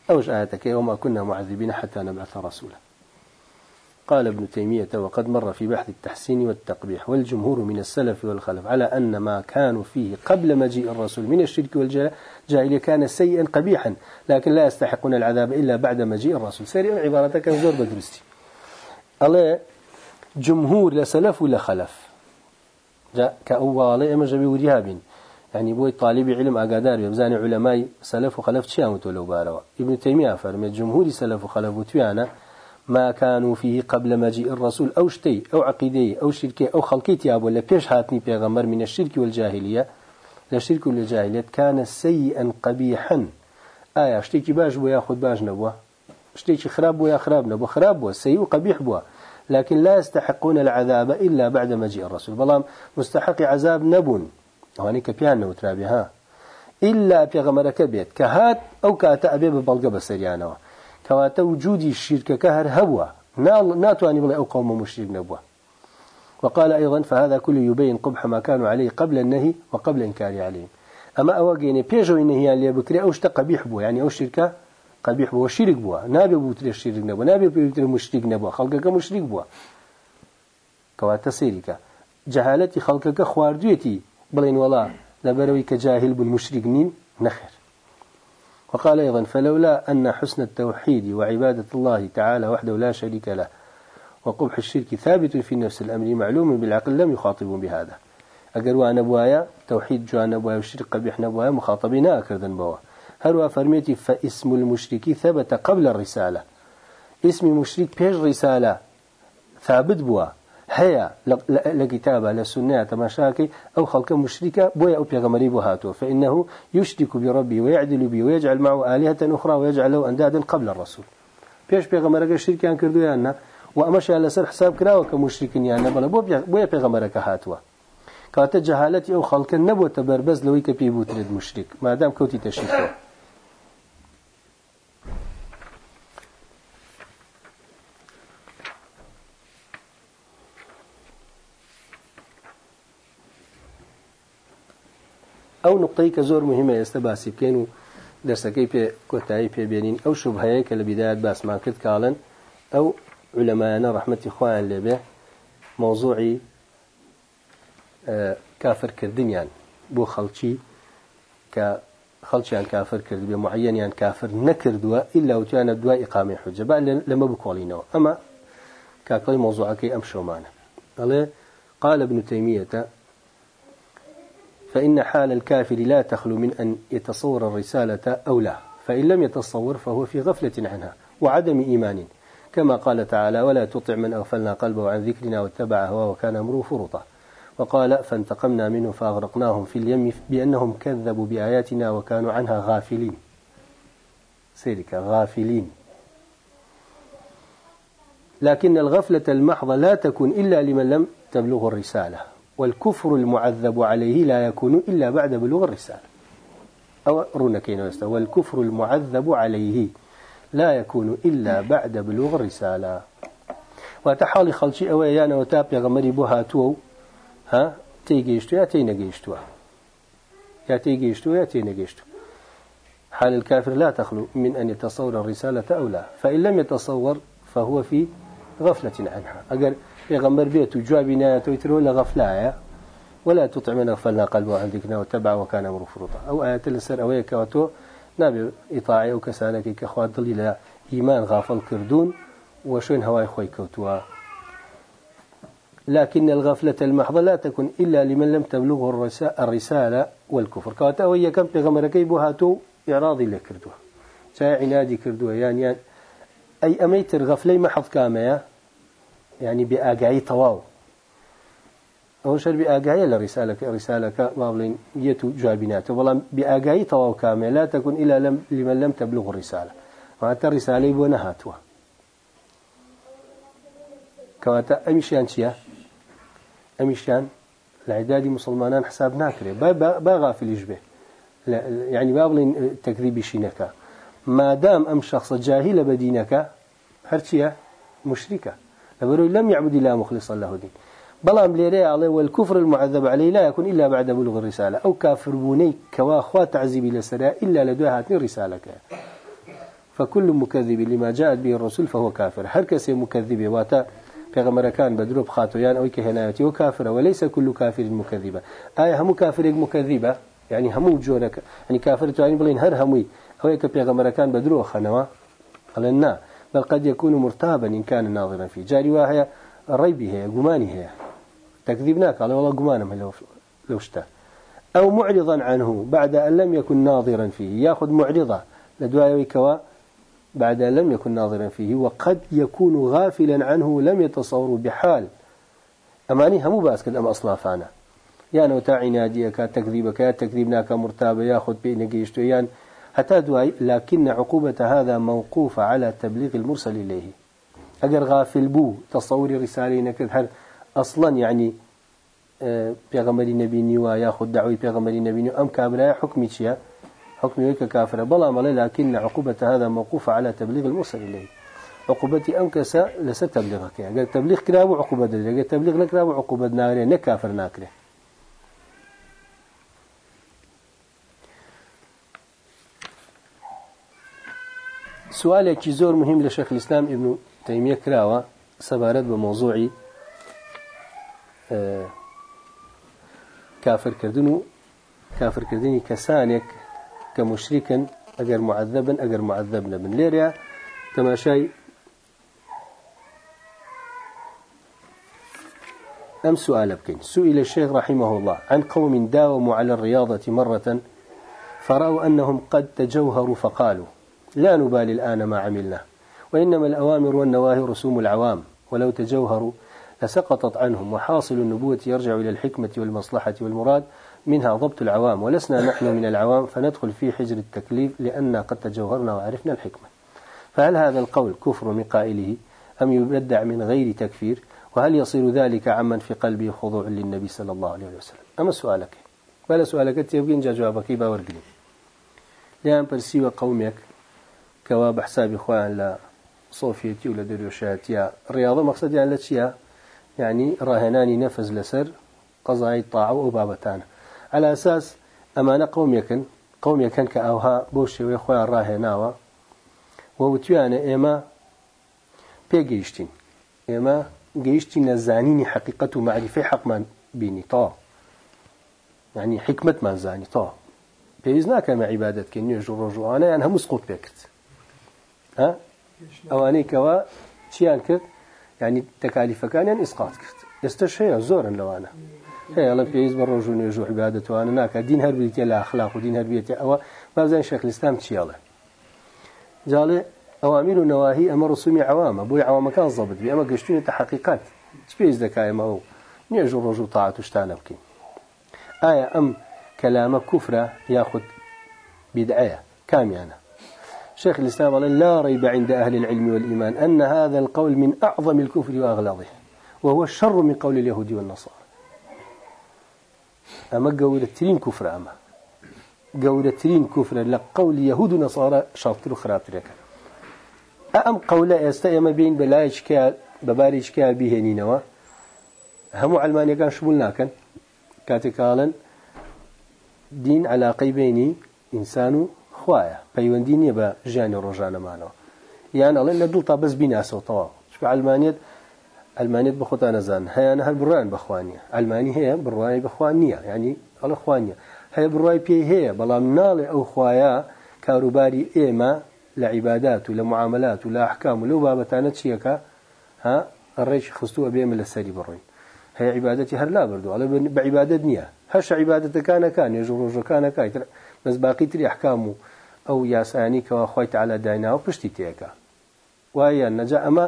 أوش آياتك وما كنا معذبين حتى نبعث رسولا. قال ابن تيمية وقد مر في بحث التحسين والتقبيح والجمهور من السلف والخلف على أن ما كانوا فيه قبل مجيء الرسول من الشرك والجاهلية كان سيئا قبيحا لكن لا يستحقون العذاب إلا بعد مجيء الرسول. سريع عبارتك زور بدرستي. الله جمهور لسلف ولا خلف جاء كأول إما جبي وريهاب يعني بوي طالب علم أقادار يبزان علماء سلف وخلف شيامت ولو باروا ابن تيمية فرمي جمهور سلف وخلف وتويانا ما كانوا فيه قبل مجيء الرسول أو شتي أو عقيدة أو شركة أو خلقيت يا ولا بيش هاتني بيغمر من الشرك والجاهلية للشرك والجاهلية كان سيئا قبيحا آية شتيكي باش بو ياخذ باش نبوه شتيكي خراب بو يا خراب نبوه خراب بو سيء قبيح بو لكن لا يستحقون العذاب إلا بعد مجيء الرسول. بلام مستحق عذاب نبون. واني كبيان نوترابي ها. إلا بيغمرك بيت كهات أو كاتا أبي ببلغة بسريانه. كواتا وجودي الشرك كهر هو ناتواني بلا أو قوم مشرك نبوة. وقال أيضا فهذا كله يبين قبح ما كانوا عليه قبل النهي وقبل إنكار عليهم. أما أواجيني بيجو النهي اللي بكري أوش قبيح بوا يعني أوش شركة قبيح بوا شرك بوا نابي بوتري الشرك نبوا نابي بوتري مشرك نبوا خلقك مشرك بوا كواتا سيرك جهالتي خلقك خوارديتي بلين ولا لبروي كجاهل بالمشرك نين نخر وقال أيضا فلولا أن حسن التوحيد وعبادة الله تعالى وحده لا شريك له وقبح الشرك ثابت في نفس الأمر معلوم بالعقل لم يخاطبون بهذا. أقروا نبوايا توحيد جوا نبوايا والشرك قبيح نبوايا مخاطبين أكردن بوا. هروا فرميتي فاسم المشرك ثبت قبل الرسالة. اسم مشرك بيش رسالة ثابت بوا هيا لكتابة لسنة تماشاكي أو خلق مشركة بويا أو بيغمري بهاتو فإنه يشرك بربي ويعدل بي ويجعل معه آلهة أخرى ويجعل له أندادا قبل الرسول. بيش بيغمرك الشرك يعني كردو يانا وأمشي على سر حساب كراوة كمشرك يعني بلا بويا بيغمرك هاتوا كاتا جهالتي أو خلق النبوة تبربز لويك تريد مشرك ما دام كوتي تشركه ئەو نقطەی کە زۆر مهمە ئێستا باسی بکەین و دەرسەکەی پێ کۆتایی پێبێنین ئەو شوبهەیە کە لە بیدایەت باسمان کرد کاڵن ئەو علەمایانە ڕەحمەتی خۆیان لێبێ مۆزوعی کافرکردنیان. بۆ خەڵکی کە خەڵکیان کافر کرد بێ معەنیان کافر نەکردووە ئللا وتیانە دوای ئقامی حجە با لەمە بکۆڵینەوە. ئەمە كاكلي موضوعك أم شومانه قال قال ابن تيمية فإن حال الكافر لا تخلو من أن يتصور الرسالة أو لا. فإن لم يتصور فهو في غفلة عنها وعدم إيمان. كما قال تعالى ولا تطع من أغفلنا قلبه عن ذكرنا واتبع هواه وكان أمره فرطا وقال فانتقمنا منه فأغرقناهم في اليم بأنهم كذبوا بآياتنا وكانوا عنها غافلين سيرك غافلين. لكن الغفلة المحضة لا تكون إلا لمن لم تبلغ الرسالة. والكفر المعذب عليه لا يكون إلا بعد بلوغ الرسالة. أو رونكين والكفر المعذب عليه لا يكون إلا بعد بلوغ الرسالة. وتحالي خلشي أويانا وتاب يغمري بها تو ها؟ تيجيشتو يا تينجيشتو. يا تيجيشتو يا تينجيشتو. حال الكافر لا تخلو من أن يتصور الرسالة أو لا. فإن لم يتصور فهو في غفلة عنها. أجر يغمر بيت وجوابي نايته يترو لغفلايا ولا تطع من غفلنا قلبه عن ذكرنا وتبع وكان أمره فرطا أو آيات السر أويك وتو نابي إطاعي وكسانك كأخوات ضليل إيمان غافل كردون. وشين هواي خوي كوتوا. لكن الغفلة المحضة لا تكون إلا لمن لم تبلغه الرسالة والكفر. كواتا وهي كم بغمركي بهاتو إعراضي لكردوها جاء عنادي كردوها يعني, يعني أي أميتر غفلي محض كامية؟ ینی بێ ئاگایی تەواو. ئەوە شەر بێ ئاگایە لە ڕیسالەکە ڕیسالەکە ما بڵین یەت و جوابیناتەوە بەڵام بێ ئاگایی تەواو کامێ لا تەکون ئیلا لەم لیمە لەم تەبلوغ ڕیسالە. واتە ڕیسالەی بۆ نەهاتووە. کەواتە ئەمیشیان چییە؟ ئەمیشیان لایدادی مسلمانان حساب ناکرێ. با غافلیش بێ. یعنی با بڵین تەکریبیشینەکە مادام ئەم شخصە جاهی لە بەدینەکە هەرچیە مشریکە لبرو لم يعبد الله مخلصا له دين بلام ليري عليه والكفر المعذب عليه لا يكون إلا بعد بلوغ الرسالة. أو كافر بوني كوا أخوة تعذيب لسراء إلا لدوها هاتين رسالك. فكل مكذب لما جاءت به الرسول فهو كافر. هر كسي مكذب واتا پیغمبر كان بدروب خاتويان أو كهنايتي وكافر وليس كل كافر مكذبة آية هم كافر مكذبة يعني هم جورك يعني كافر تعين بلين هر همي أو يك پیغمبر كان بدروب خنوا قالنا بل قد يكون مرتابا إن كان ناظرا فيه جاري واهي ريبه هي قماني هي. تكذبناك قال والله قمانم لو اشتى أو معرضا عنه بعد أن لم يكن ناظرا فيه. يأخذ معرضة لدواء كوا بعد أن لم يكن ناظرا فيه. وقد يكون غافلا عنه لم يتصور بحال. أماني هم باسكت أم أصنافانا. يعني وتاعي ناديك تكذيبك يا تكذيبناك مرتابة ياخذ بينك يعني حتى دواي لكن عقوبة هذا موقوفة على تبليغ المرسل إليه. أجر غافل بو تصور رسالة نكد هل أصلا يعني بيغمر النبي نوا ياخذ دعوي بيغمر النبي نوا أم كابلا حكمي شيا؟ حكمي ويك كافر بلا ملا لكن عقوبة هذا موقوفة على تبليغ المرسل إليه. عقوبتي أم كسا لستبلغك يعني تبليغ كلام عقوبة دليل. تبليغ لك عقوبة ناكره نكافر ناكره سؤالێکی زۆر مهم لە شەخ الإسلام ابن تەیمیە کراوە سەبارەت بە مۆزوعی کافرکردن و کافرکردنی کەسانێک کە مشریکن ئەگەر معذبن ئەگەر معذب نەبن. أم سؤال بكين سئل الشيخ رحمه الله عن قوم داوموا على الرياضة مرة فرأوا أنهم قد تجوهروا فقالوا لا نبالي الآن ما عملنا وإنما الأوامر والنواهي رسوم العوام ولو تجوهروا لسقطت عنهم وحاصل النبوة يرجع إلى الحكمة والمصلحة والمراد منها ضبط العوام ولسنا نحن من العوام فندخل في حجر التكليف لأننا قد تجوهرنا وعرفنا الحكمة. فهل هذا القول كفر من قائله أم يبدع من غير تكفير؟ وهل يصير ذلك عمن في قلبه خضوع للنبي صلى الله عليه وسلم؟ أما سؤالك بلا سؤالك؟ تبين جوابك باورقني لأن برسي قومك كوا بحساب إخوان لا صوفيتي ولا دريوشاتيا رياضة. مقصد يعني لتشيا يعني راهناني نفذ لسر قضاء الطاعة وبابتان على أساس ئەمانە قومێکن قومێکەن کە ئەوها بۆ شێوەیە خۆیان ڕاهێناوە وەوتویانە ئێمە پێگەیشتین ئێمە گەیشتی نەزانینی حقیقت و معریفەی حەقمان بینی تا يعني حکمتمان زانی تا پێویست ناکەمە عیبادەتکە نوێژ و ڕۆژوانیان هەموو سقوت پێ کرد ئەوانەی کەەوە چیان کرد؟ ینی تەکالیفەکانیان ئیسقات کرد. ئێستا شەیە زۆرن لەوانە. هەیە لە پێویست بە ڕۆژ و نوێژ و عیبادەتوانە ناکە. دین هەربیتێ لە ئەخلاق و دین هەربێتێ ئەوە بازان شەخلیستان چیاڵێ جاڵێ ئەوامیر و نەواهی ئەمە ڕسومی عوامە. بۆی عوامەکان زەبت بێ. ئەمە گەشتونێتە حقیقت چ پێویست دەکایمە و نوێژ و ڕۆژ و تاعات شتانە بکەین؟ ئایا ئەم كلام كفرة ياخذ بدعية كاميانة شيخ الإسلام قال لا ريب عند أهل العلم والإيمان أن هذا القول من أعظم الكفر وأغلاظه وهو الشر من قول اليهود والنصارى. أما قول الترين كفر أما. قول الترين كفر لقول يهود ونصارى شرط خراب تريك أم قول يستيم بين بلا إشكال بباري إشكال بهنينوا هم علمانيا كان شمولنا كان كاتكالا دین علاقەی بینی ئینسان و خویە پەیوەندی نییە بە ژیانی ڕۆژانەمانەوە. یان ئەڵێن لە دوو تا بەس بیناسەوەتەوە چکە ئەلمانیت ئەلمانیت بە خۆتان نەزان. هەیەە هەر بڕیان بەخوانیە ئەلمانی هەیە بڕوای بەخوان نییە. ینی ئەڵە خوانیە. هەیە بڕای پێی هەیە. بەڵام ناڵێ ئەو خویە کاروباری ئێمە لە عیبادات و لە معاملات و لە حکام و لەو بابەتانە چیەکە؟ ها؟ ڕێکی خستووە بێمە لە سەری بڕۆین. هەیە عیباەتی هەر لا بردو ئەڵێ بە عیبادت نییە. هەش عیباەتەکانەکە نێژ و ڕۆژەکانەکە بەس باقی تری احکام و ئەو یاسانی کەەوە خۆی تعالا دایناوە پشتی تێەکە وایە نەجا ئەمە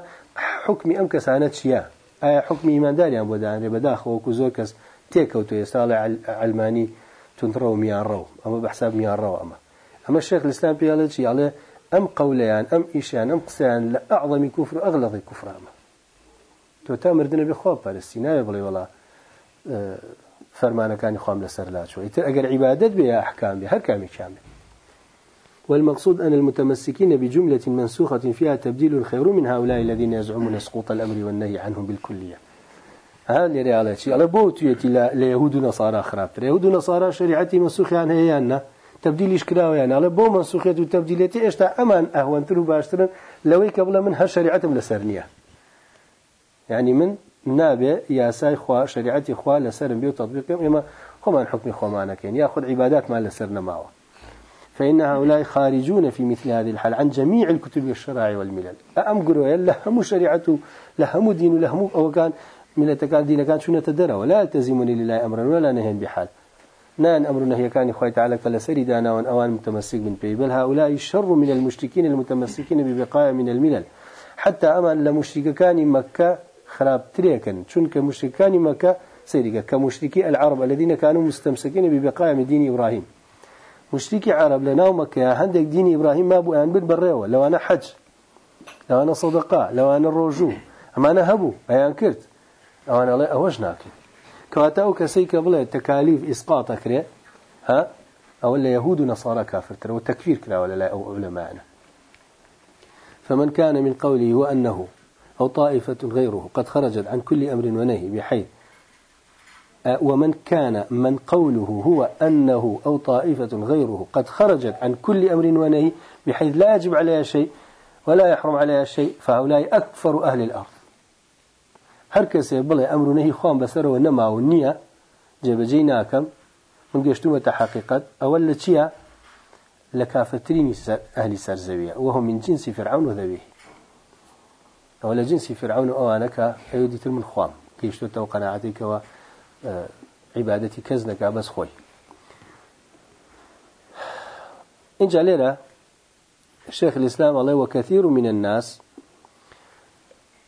حکمی ئەم کەسانە چییە؟ ئایا حکمی ئیمانداریان بۆ دانرێ بەداخەوەکو زۆر کەس تێکەوتو ئێستاڵی ئەلمانی تونتڕە و میانڕە و ئەمە بەحساب میانڕەوە ئەمە. ئەمە شێخ لەستان پیاڵە چیاڵێ ئەم قولەیان ئەم ئیشیان ئەم قسەیان لە ئەعڵەمی کوفر و ئەغلەڵی کوفرامە تۆ تا مردنە بێ خۆ پەرستی ناوێ بڵێ وڵا فەرمانەکانی خۆم لەسەر لاچوە. ئیتر ئەگەر عیبادت بێ ئەحکام بێ هەر کامی کامێ والمقصود أن المتمسكين بجملة منسوخة فيها تبديل خير من هؤلاء الذين يزعمون سقوط الأمر والنهي عنهم بالكلية. هذا اللي على شيء. على بوتيتي ليهود ونصارى خرابتر يهود ونصارى شريعتي منسوخة عن هي تبديل إشكراوة يعني؟ على بو منسوخية وتبديلتي إشتا أمان تلو باشترن. لوي قبل من هالشريعة لسرنية يعني من نابێ یاسای خوا شریعتی خوا لەسرم بێ و تطبیقیم ئێمە خۆمان حکمی خۆمانەکەین یاخود عیباداتمان لەسەر نەماوە فإن هؤلاء خارجون في مثل هذه الحال عن جميع الكتب والشرائع والملل. أم قروا لهم شريعة لهم دين لهم أو كان ملة كان دين كان شنو تدرى ولا يلتزمني لله أمرا ولا نهي بحال. نان أمر نهي كان إخوة تعالى فلسري دانا وأوان متمسك من بي. بل هؤلاء الشر من المشركين المتمسكين ببقايا من الملل. حتى أمان لمشرك كان مكة خراب تريكن. چونك مشركان مكة سيرك كمشركي العرب الذين كانوا مستمسكين ببقايا من دين إبراهيم. مشركي عرب لنا مكة عندك دين إبراهيم ما أبو أن بالبريوة لو أنا حج لو أنا صدقاء لو أنا الرجوع أما أنا هبو أيان كرت أو أنا لا أوش ناكل كواتا كسيك بلا تكاليف إسقاط كري ها أو ولا يهود ونصارى كافر ترى وتكفير كلا ولا لا أو علماءنا فمن كان من قوله وأنه أو طائفة غيره قد خرجت عن كل أمر ونهي بحيث ومن كان من قوله هو أنه أو طائفة غيره قد خرجت عن كل أمر ونهي بحيث لا يجب عليها شيء ولا يحرم عليها شيء فهؤلاء أكثر أهل الأرض. هركس ئەمر نهی خۆم بەسەرەوە نەماوە نییە؟ جێبەجێ ناکەم. من ئەوە لە چییە؟ لە کافەترینی ئەهلی سەرزەویە. وهم من جنسی فرعون وذەويه ئەوە لە جنسی فرعون ئەوانەکە ئەوە دیتر من خوام. گەیشتوتەوە قەنەعاتێکەوە عیبادەتی کەس نەکا بەس خۆی. اینجا لێرە شيخ الإسلام الله وكثير من الناس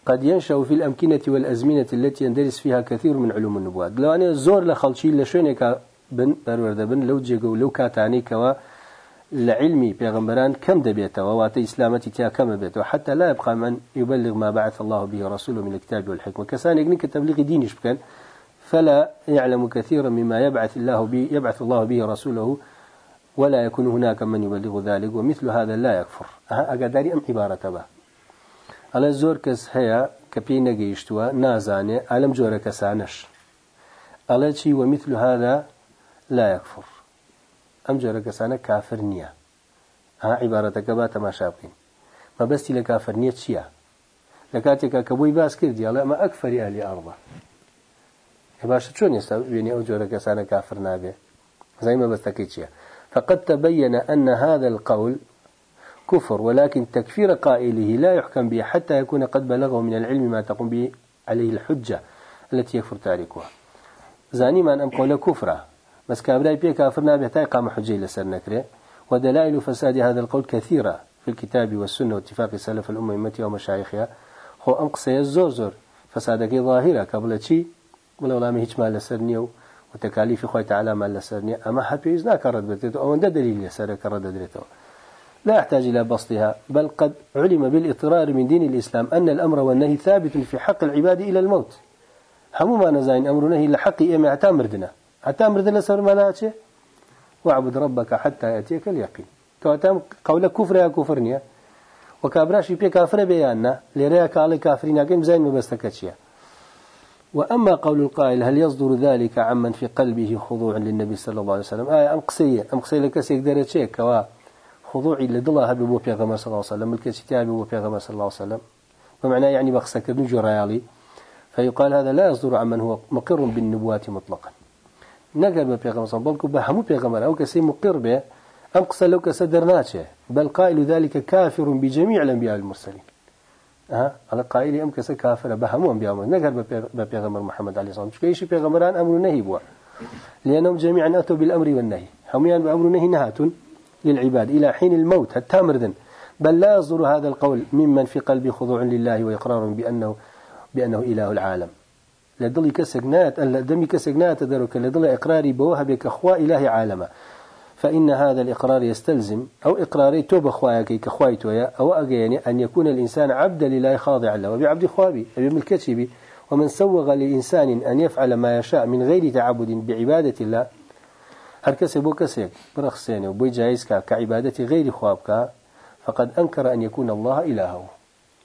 قد ينشأ في الأمكنة والأزمنة التي يندرس فيها كثير من علوم النبوات. لو أنا زور لخلشي لشونك بن برورد بن لو جيجو لو كاتاني كوا لعلمي بيغمبران كم دبيته وواتي إسلامتي تيا كم بيته حتى لا يبقى من يبلغ ما بعث الله به رسوله من الكتاب والحكمة. كسان يقنك تبليغ دين بكان فلا يعلم كثيرا مما يبعث الله به يبعث الله به رسوله ولا يكون هناك من يبلغ ذلك ومثل هذا لا يكفر. أقداري أم عبارة به على زور كس هيا كبي نجيشتوا نازاني ألم جورك سانش على شيء ومثل هذا لا يكفر. أم جرى كسانة كافر نية ها عبارة كبات ما شابين ما بس لكافر نية شيا لكاتك كبوي باس كردي الله ما أكفر أهل أرضه باش شون يستوي أو جرى كسانة كافر نابه زي ما تكيتشيا فقد تبين أن هذا القول كفر ولكن تكفير قائله لا يحكم به حتى يكون قد بلغه من العلم ما تقوم به عليه الحجة التي يكفر تاركها. زاني من أم قول كفرة. بس كابراي بيه كافر نابه قام حجي لسر نكره ودلائل فساد هذا القول كثيرة في الكتاب والسنة واتفاق سلف الأمة ومشايخها. هو أم قصي الزور زور. فسادك ظاهرة قبل شيء ولا ولا هيك مال لسرنيو وتكاليف خوي تعالى مال لسرني أما حتى إذا كرد بتيتو أو ده دليل يسر كرد دريته لا يحتاج إلى بسطها بل قد علم بالإضطرار من دين الإسلام أن الأمر والنهي ثابت في حق العباد إلى الموت. همو ما نزاين أمر نهي لحق إما اعتامردنا اعتامردنا سر ملاتي واعبد ربك حتى يأتيك اليقين. كواتام قول كفر يا كفرنيا وكابراشي بي كافر بيانا لريا قال كافرين كم زين مبستكتشيا وأما قول القائل هل يصدر ذلك عمن في قلبه خضوع للنبي صلى الله عليه وسلم؟ آية أم قصية أم قصية لك سيقدر تشيك كوا خضوعي لدلها ببو بيغمر صلى الله عليه وسلم الكتاب ببو بيغمر صلى الله عليه وسلم. بمعنى يعني بخسك نجو ريالي فيقال هذا لا يصدر عمن هو مقر بالنبوات مطلقا. نقل ببيغمر صلى الله عليه وسلم بهمو بيغمر أو كسي مقر به أم قصة لو كسدرناته بل قائل ذلك كافر بجميع الأنبياء المرسلين. على قائل أم كسي كافر بهمو أنبياء نقل ببيغمر محمد عليه الصلاة والسلام كيش بيغمران أمر نهي بوا لأنهم جميعا أتوا بالأمر والنهي. هم يعني بأمر نهي نهاتون للعباد. إلى حين الموت حتى مردا بل لا يصدر هذا القول ممن في قلبه خضوع لله وإقرار بأنه بأنه إله العالم. لدل كسجنات دمي كسجنات درك لدل إقراري بوهب كخواء إله عالمه. فإن هذا الإقرار يستلزم أو إقراري توب أخواك كخواي تويا أو أجيني أن يكون الإنسان عبدا لله خاضعا له وبعبد خوابي أبي ملكتي ومن سوغ لإنسان أن يفعل ما يشاء من غير تعبد بعبادة الله هر کسی بو کسی برخصينه وبو جايز كعبادة غير خوابك فقد أنكر أن يكون الله إلهه.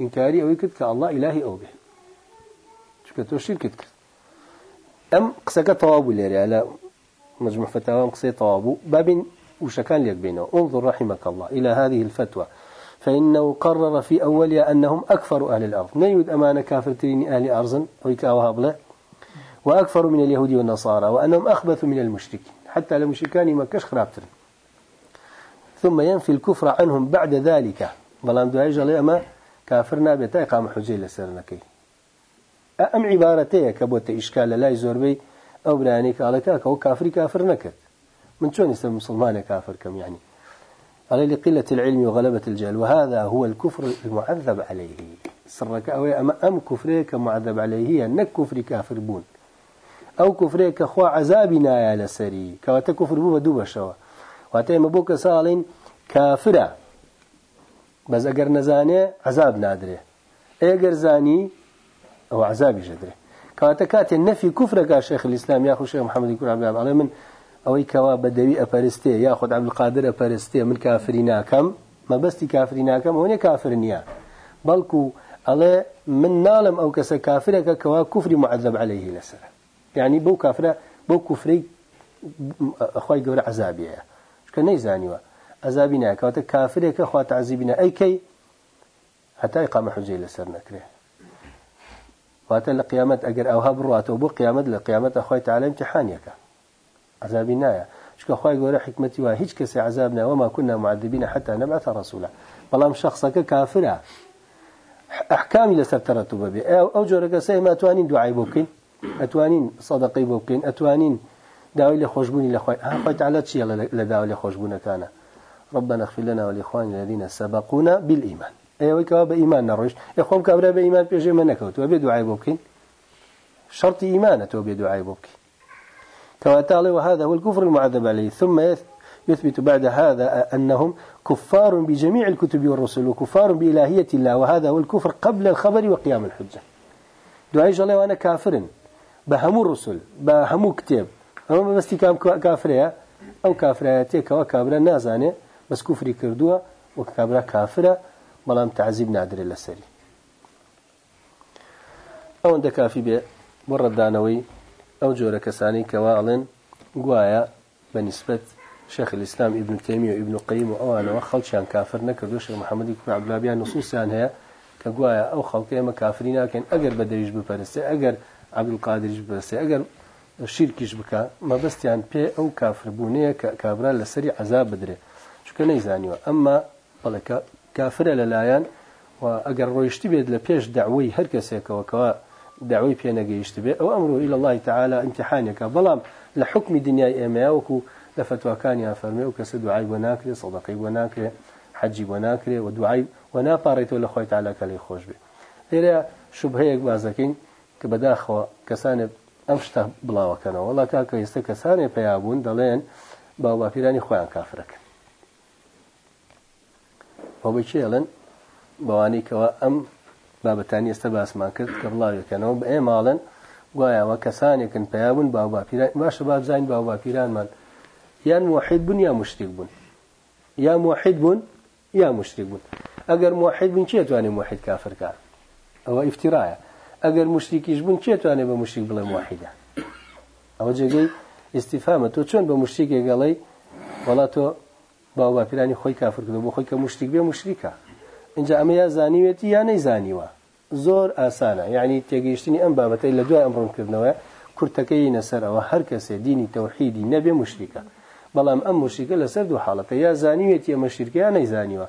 إنكاري أو يكد كالله إلهي أو به. شو كتو شركة كد أم قسك طواب اللي على مجموع فتاوى قصي طواب باب وشكان لك بينه. انظر رحمك الله إلى هذه الفتوى. فإنه قرر في أولها أنهم أكثر أهل الأرض. نيود أمانة كافرتين أهل أرض؟ وأكثر من اليهود والنصارى وأنهم أخبث من المشركين. حتى لمشركان مكش خرابتر ثم ينفي الكفر عنهم بعد ذلك. بلان دعاء جلي أما كافرنا بيتا قام حجي لسرنكي. أم عبارتي كبوت إشكال لا يزور بي؟ أو براني قالك أو كافر كافر نكت. من شون يسمى مسلمان كافر كم يعني؟ على لقلة العلم وغلبة الجهل وهذا هو الكفر المعذب عليه. سرك أو أم كفرك معذب عليه أنك كفر كافر بون. أو كفرك خوا عذابنا يا لسري. كواتا كفر بو بدو بشوا واتا مبوك سالين كافرة. بس اگر نزاني عذاب نادره. اگر زاني أو عذاب جدره. كواتا كات النفي كفرك شيخ الاسلام يا اخو شيخ محمد يكون عبد الله من اوي كوا بدوي افرستي ياخذ عبد القادر افرستي من كافرين كم ما بس كافرين كم هون كافرين بلكو الله من نالم أو كس كافرك كوا كفر معذب عليه لسره يعني بو كافرة بو كفري أخوي جور عذابية كني زانيوا عذابنا كوات كافرة كأخوات عذابنا أي كي حتى يقام حجة لسر نكره وقت القيامة أجر أوها بروات وبو قيامة القيامة أخوي تعالى امتحانيك عذابنا شك أخوي جور حكمتي وهيج كسي عذابنا وما كنا معذبين حتى نبعث رسولا. بلام شخصك كافرة أحكامي لسر ترتب به أو جورك سيما توانين دعاء بوكين؟ أتوانين صدقي بوكين؟ أتوانين داوي لخوشبوني لخوي ها خوي تعالى تشي لداوي لخوشبونا كان ربنا اغفر لنا ولإخواننا الذين سبقونا بالإيمان. أيوة كوا بإيمان نرش إخوان كابرا بإيمان بيجي منك وتوبي دعاء بوكين شرط إيمان توبي دعاء بوكين كما وهذا هو الكفر المعذب عليه. ثم يثبت بعد هذا أنهم كفار بجميع الكتب والرسل وكفار بإلهية الله. وهذا هو الكفر قبل الخبر وقيام الحجة. دعاء جل وأنا كافر بهمو الرسل بهمو كتاب أما بس كام كافرة أو كافرة تيك وكابرة نازانة بس كفري كردوها وكابرة كافرة بەڵام تعزیب نادرێت لەسەری. ئەوەندە کافی بێ بۆ ڕەدانەوەی ئەو جۆرە کەسانی کەوا ئەڵێن گوایە بە نسبەت شێخ ئیسلام ئیبن تەیمی و ئیبن قیم و ئەوانەوە خەڵکیان کافر نەکردو شێخ محەممەدی کوڕ عبدلابیان نوسوسیان هەیە کە گوایە ئەو خەڵکە ئێمە کافری ناکەین. ئەگەر بە دەویش بپەرستێ ئەگەر عبدقادریش بەسێ ئەگەر شیرکیش بکە مەبەستیان پێ ئەو کافربوونەیە کە کابرا لەسەری عذاب بدرێ. چکە نەیزانیوە. ئەمما بەڵەکە کافرە لەلایەن و ئەگەر ڕۆیشتی بێت لە پێش داوەی هەر کەسێکەوەکەوە داوای پێنەگەیشت بێ ئەو ئەمڕۆ إلى الله تعالا امتحانێکە. بەڵام لە حکمی دنیای ئێمەیاوەکو لە فتوەکانیان فەرمێ و کەسە دوعای بۆ ناکرێ سەدەقی بۆ ناکرێ حەجی بۆ ناکرێ و دوعای و ناپارڕێتەوە لە خۆی تالاکە لی خۆش بێ. لێرە شوبهەیەک بازەکەین کە بەداخەوە کەسانێک ئەم شتە بڵاوەکەنەوە. وڵات کاکە ئێستا کەسانێک پیا بوون دەڵێن باوباپیرانی خۆیان کافرەکە خوان كافرك وبيشيلن بواني كوا أم بابتانی ئێستا باسمان کرد کە بڵاوێکەنەوە بە ئێ ماڵن گوایەوە کەسانێکن پیابوون باو باپیران باشە بابزین باو باپیرانمان یان موحید بوون یا مشتێک بوون یا موحید بوون یا مشتێک بوون ئەگەر موحید بوون چێ توانێ موحید کافرکە ئەوە ئیفتیرایە ئەگەر مشتێکیش بوون چێ توانێ بە مشتێک بڵێ موحیدە ئەوە جێگەی ئستیفامە تۆ چۆن بە گەڵی وڵات تۆ باو باپیرانی خۆی کافر کردو بۆ خۆی کە مشتێک بێ مشریکە. اینجا ئەمە یا زانیوێتی یا نەیزانیوە. زۆر ئاسانە. یعنی تێگەیشتنی ئەم بابەتەی لە دوای ئەمڕۆنکردنەوە کورتەکەی نەسەرەوە هەر کەسێ دینی تەوحیدی نەبێ مشریکە. بەڵام ئەم مشریکە لەسەر دوو حاڵەتە. یا زانیوێتی ئەمە شیرکە یا نەیزانیوە.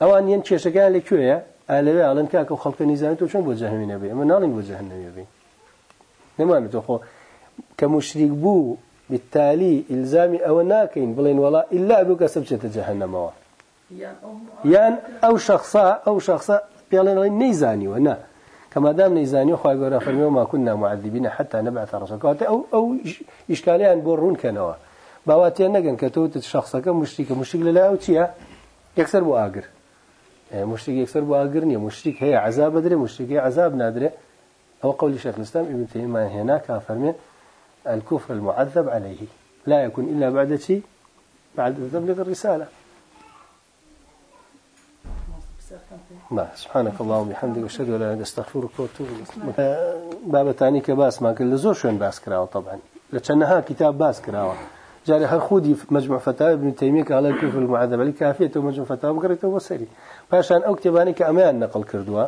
ئەوان یەن کێشەکان لەکوێیە ئالەوێ ئاڵن کاکە خەڵکە نیزانێت تۆ چۆن بۆ جەهمی نەبێ؟ ئەمە ناڵین بۆ جەهنەوێ بین نەمانێت تۆ خۆ کە مشریک بوو بالتالي إلزامي أو ناكين بلين ولا إلا أبوك سبشة جهنم. یان ئەو شخصا ئەو شخصا پێڵێن نەیزانیوە نا کەمادام نەیزانی خخوای گەۆرە فەرمیەوە ماکون نامعدیبینە حتا نەبعتە ڕسەکاتە ئەو ئەو ئیشکالیان بۆ ڕوونکەنەوە باواتیان نەگەن کە تۆ شخصەکە مشتیکە مشتێک لەلا ئەو چییە یەکسەر بۆ ئاگر مشتێک یەکسەر بۆ ئاگر نیە مشتێک هەیە عذاب بدرێ مشتێکی عذاب نادرێ أو قول شيخ الإسلام ابن تيمية هناك فرمي الكفر المعذب عليه. لا يكون إلا بعد شيء؟ بعد تبليغ الرسالة. ما سبحانك اللهم وبحمدك أشهد أن لا إله إلا أنت أستغفرك وأتوب إليك. باب ثاني كباس ما كل زور شون باس كراوة طبعا. لكنها كتاب باس كراوة. جاري هل خودي في مجموع فتاوى ابن تيمية قال الكفر المعذب عليه كافية ومجموع فتاوى قريته وسري. فعشان اكتب اني كامان نقل كردوا.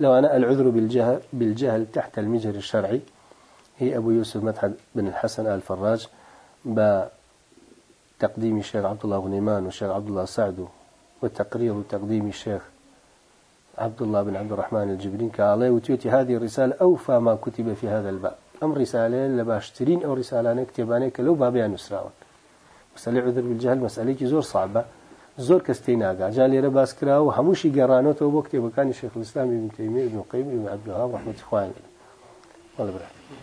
لو أنا العذر بالجهل بالجهل تحت المجهر الشرعي. هي أبو يوسف مدحت بن الحسن ال فراج بتقديم الشيخ عبد الله بن ايمان والشيخ عبد الله سعد وتقرير تقديم الشيخ عبد الله بن عبد الرحمن الجبرين قال وتيتي هذه الرسالة أوفى ما كتب في هذا الباب. أم رسالة لباشترين أو رسالة كتبانك لو بابيا نسراون مسألة عذر بالجهل مسألة زور صعبة. زور كستيناقا جالي رباس كرا وهموشي قرانوته وبكتب وكان الشيخ الإسلام ابن تيمية ابن قيم ابن عبد الوهاب رحمة الله والله برحمة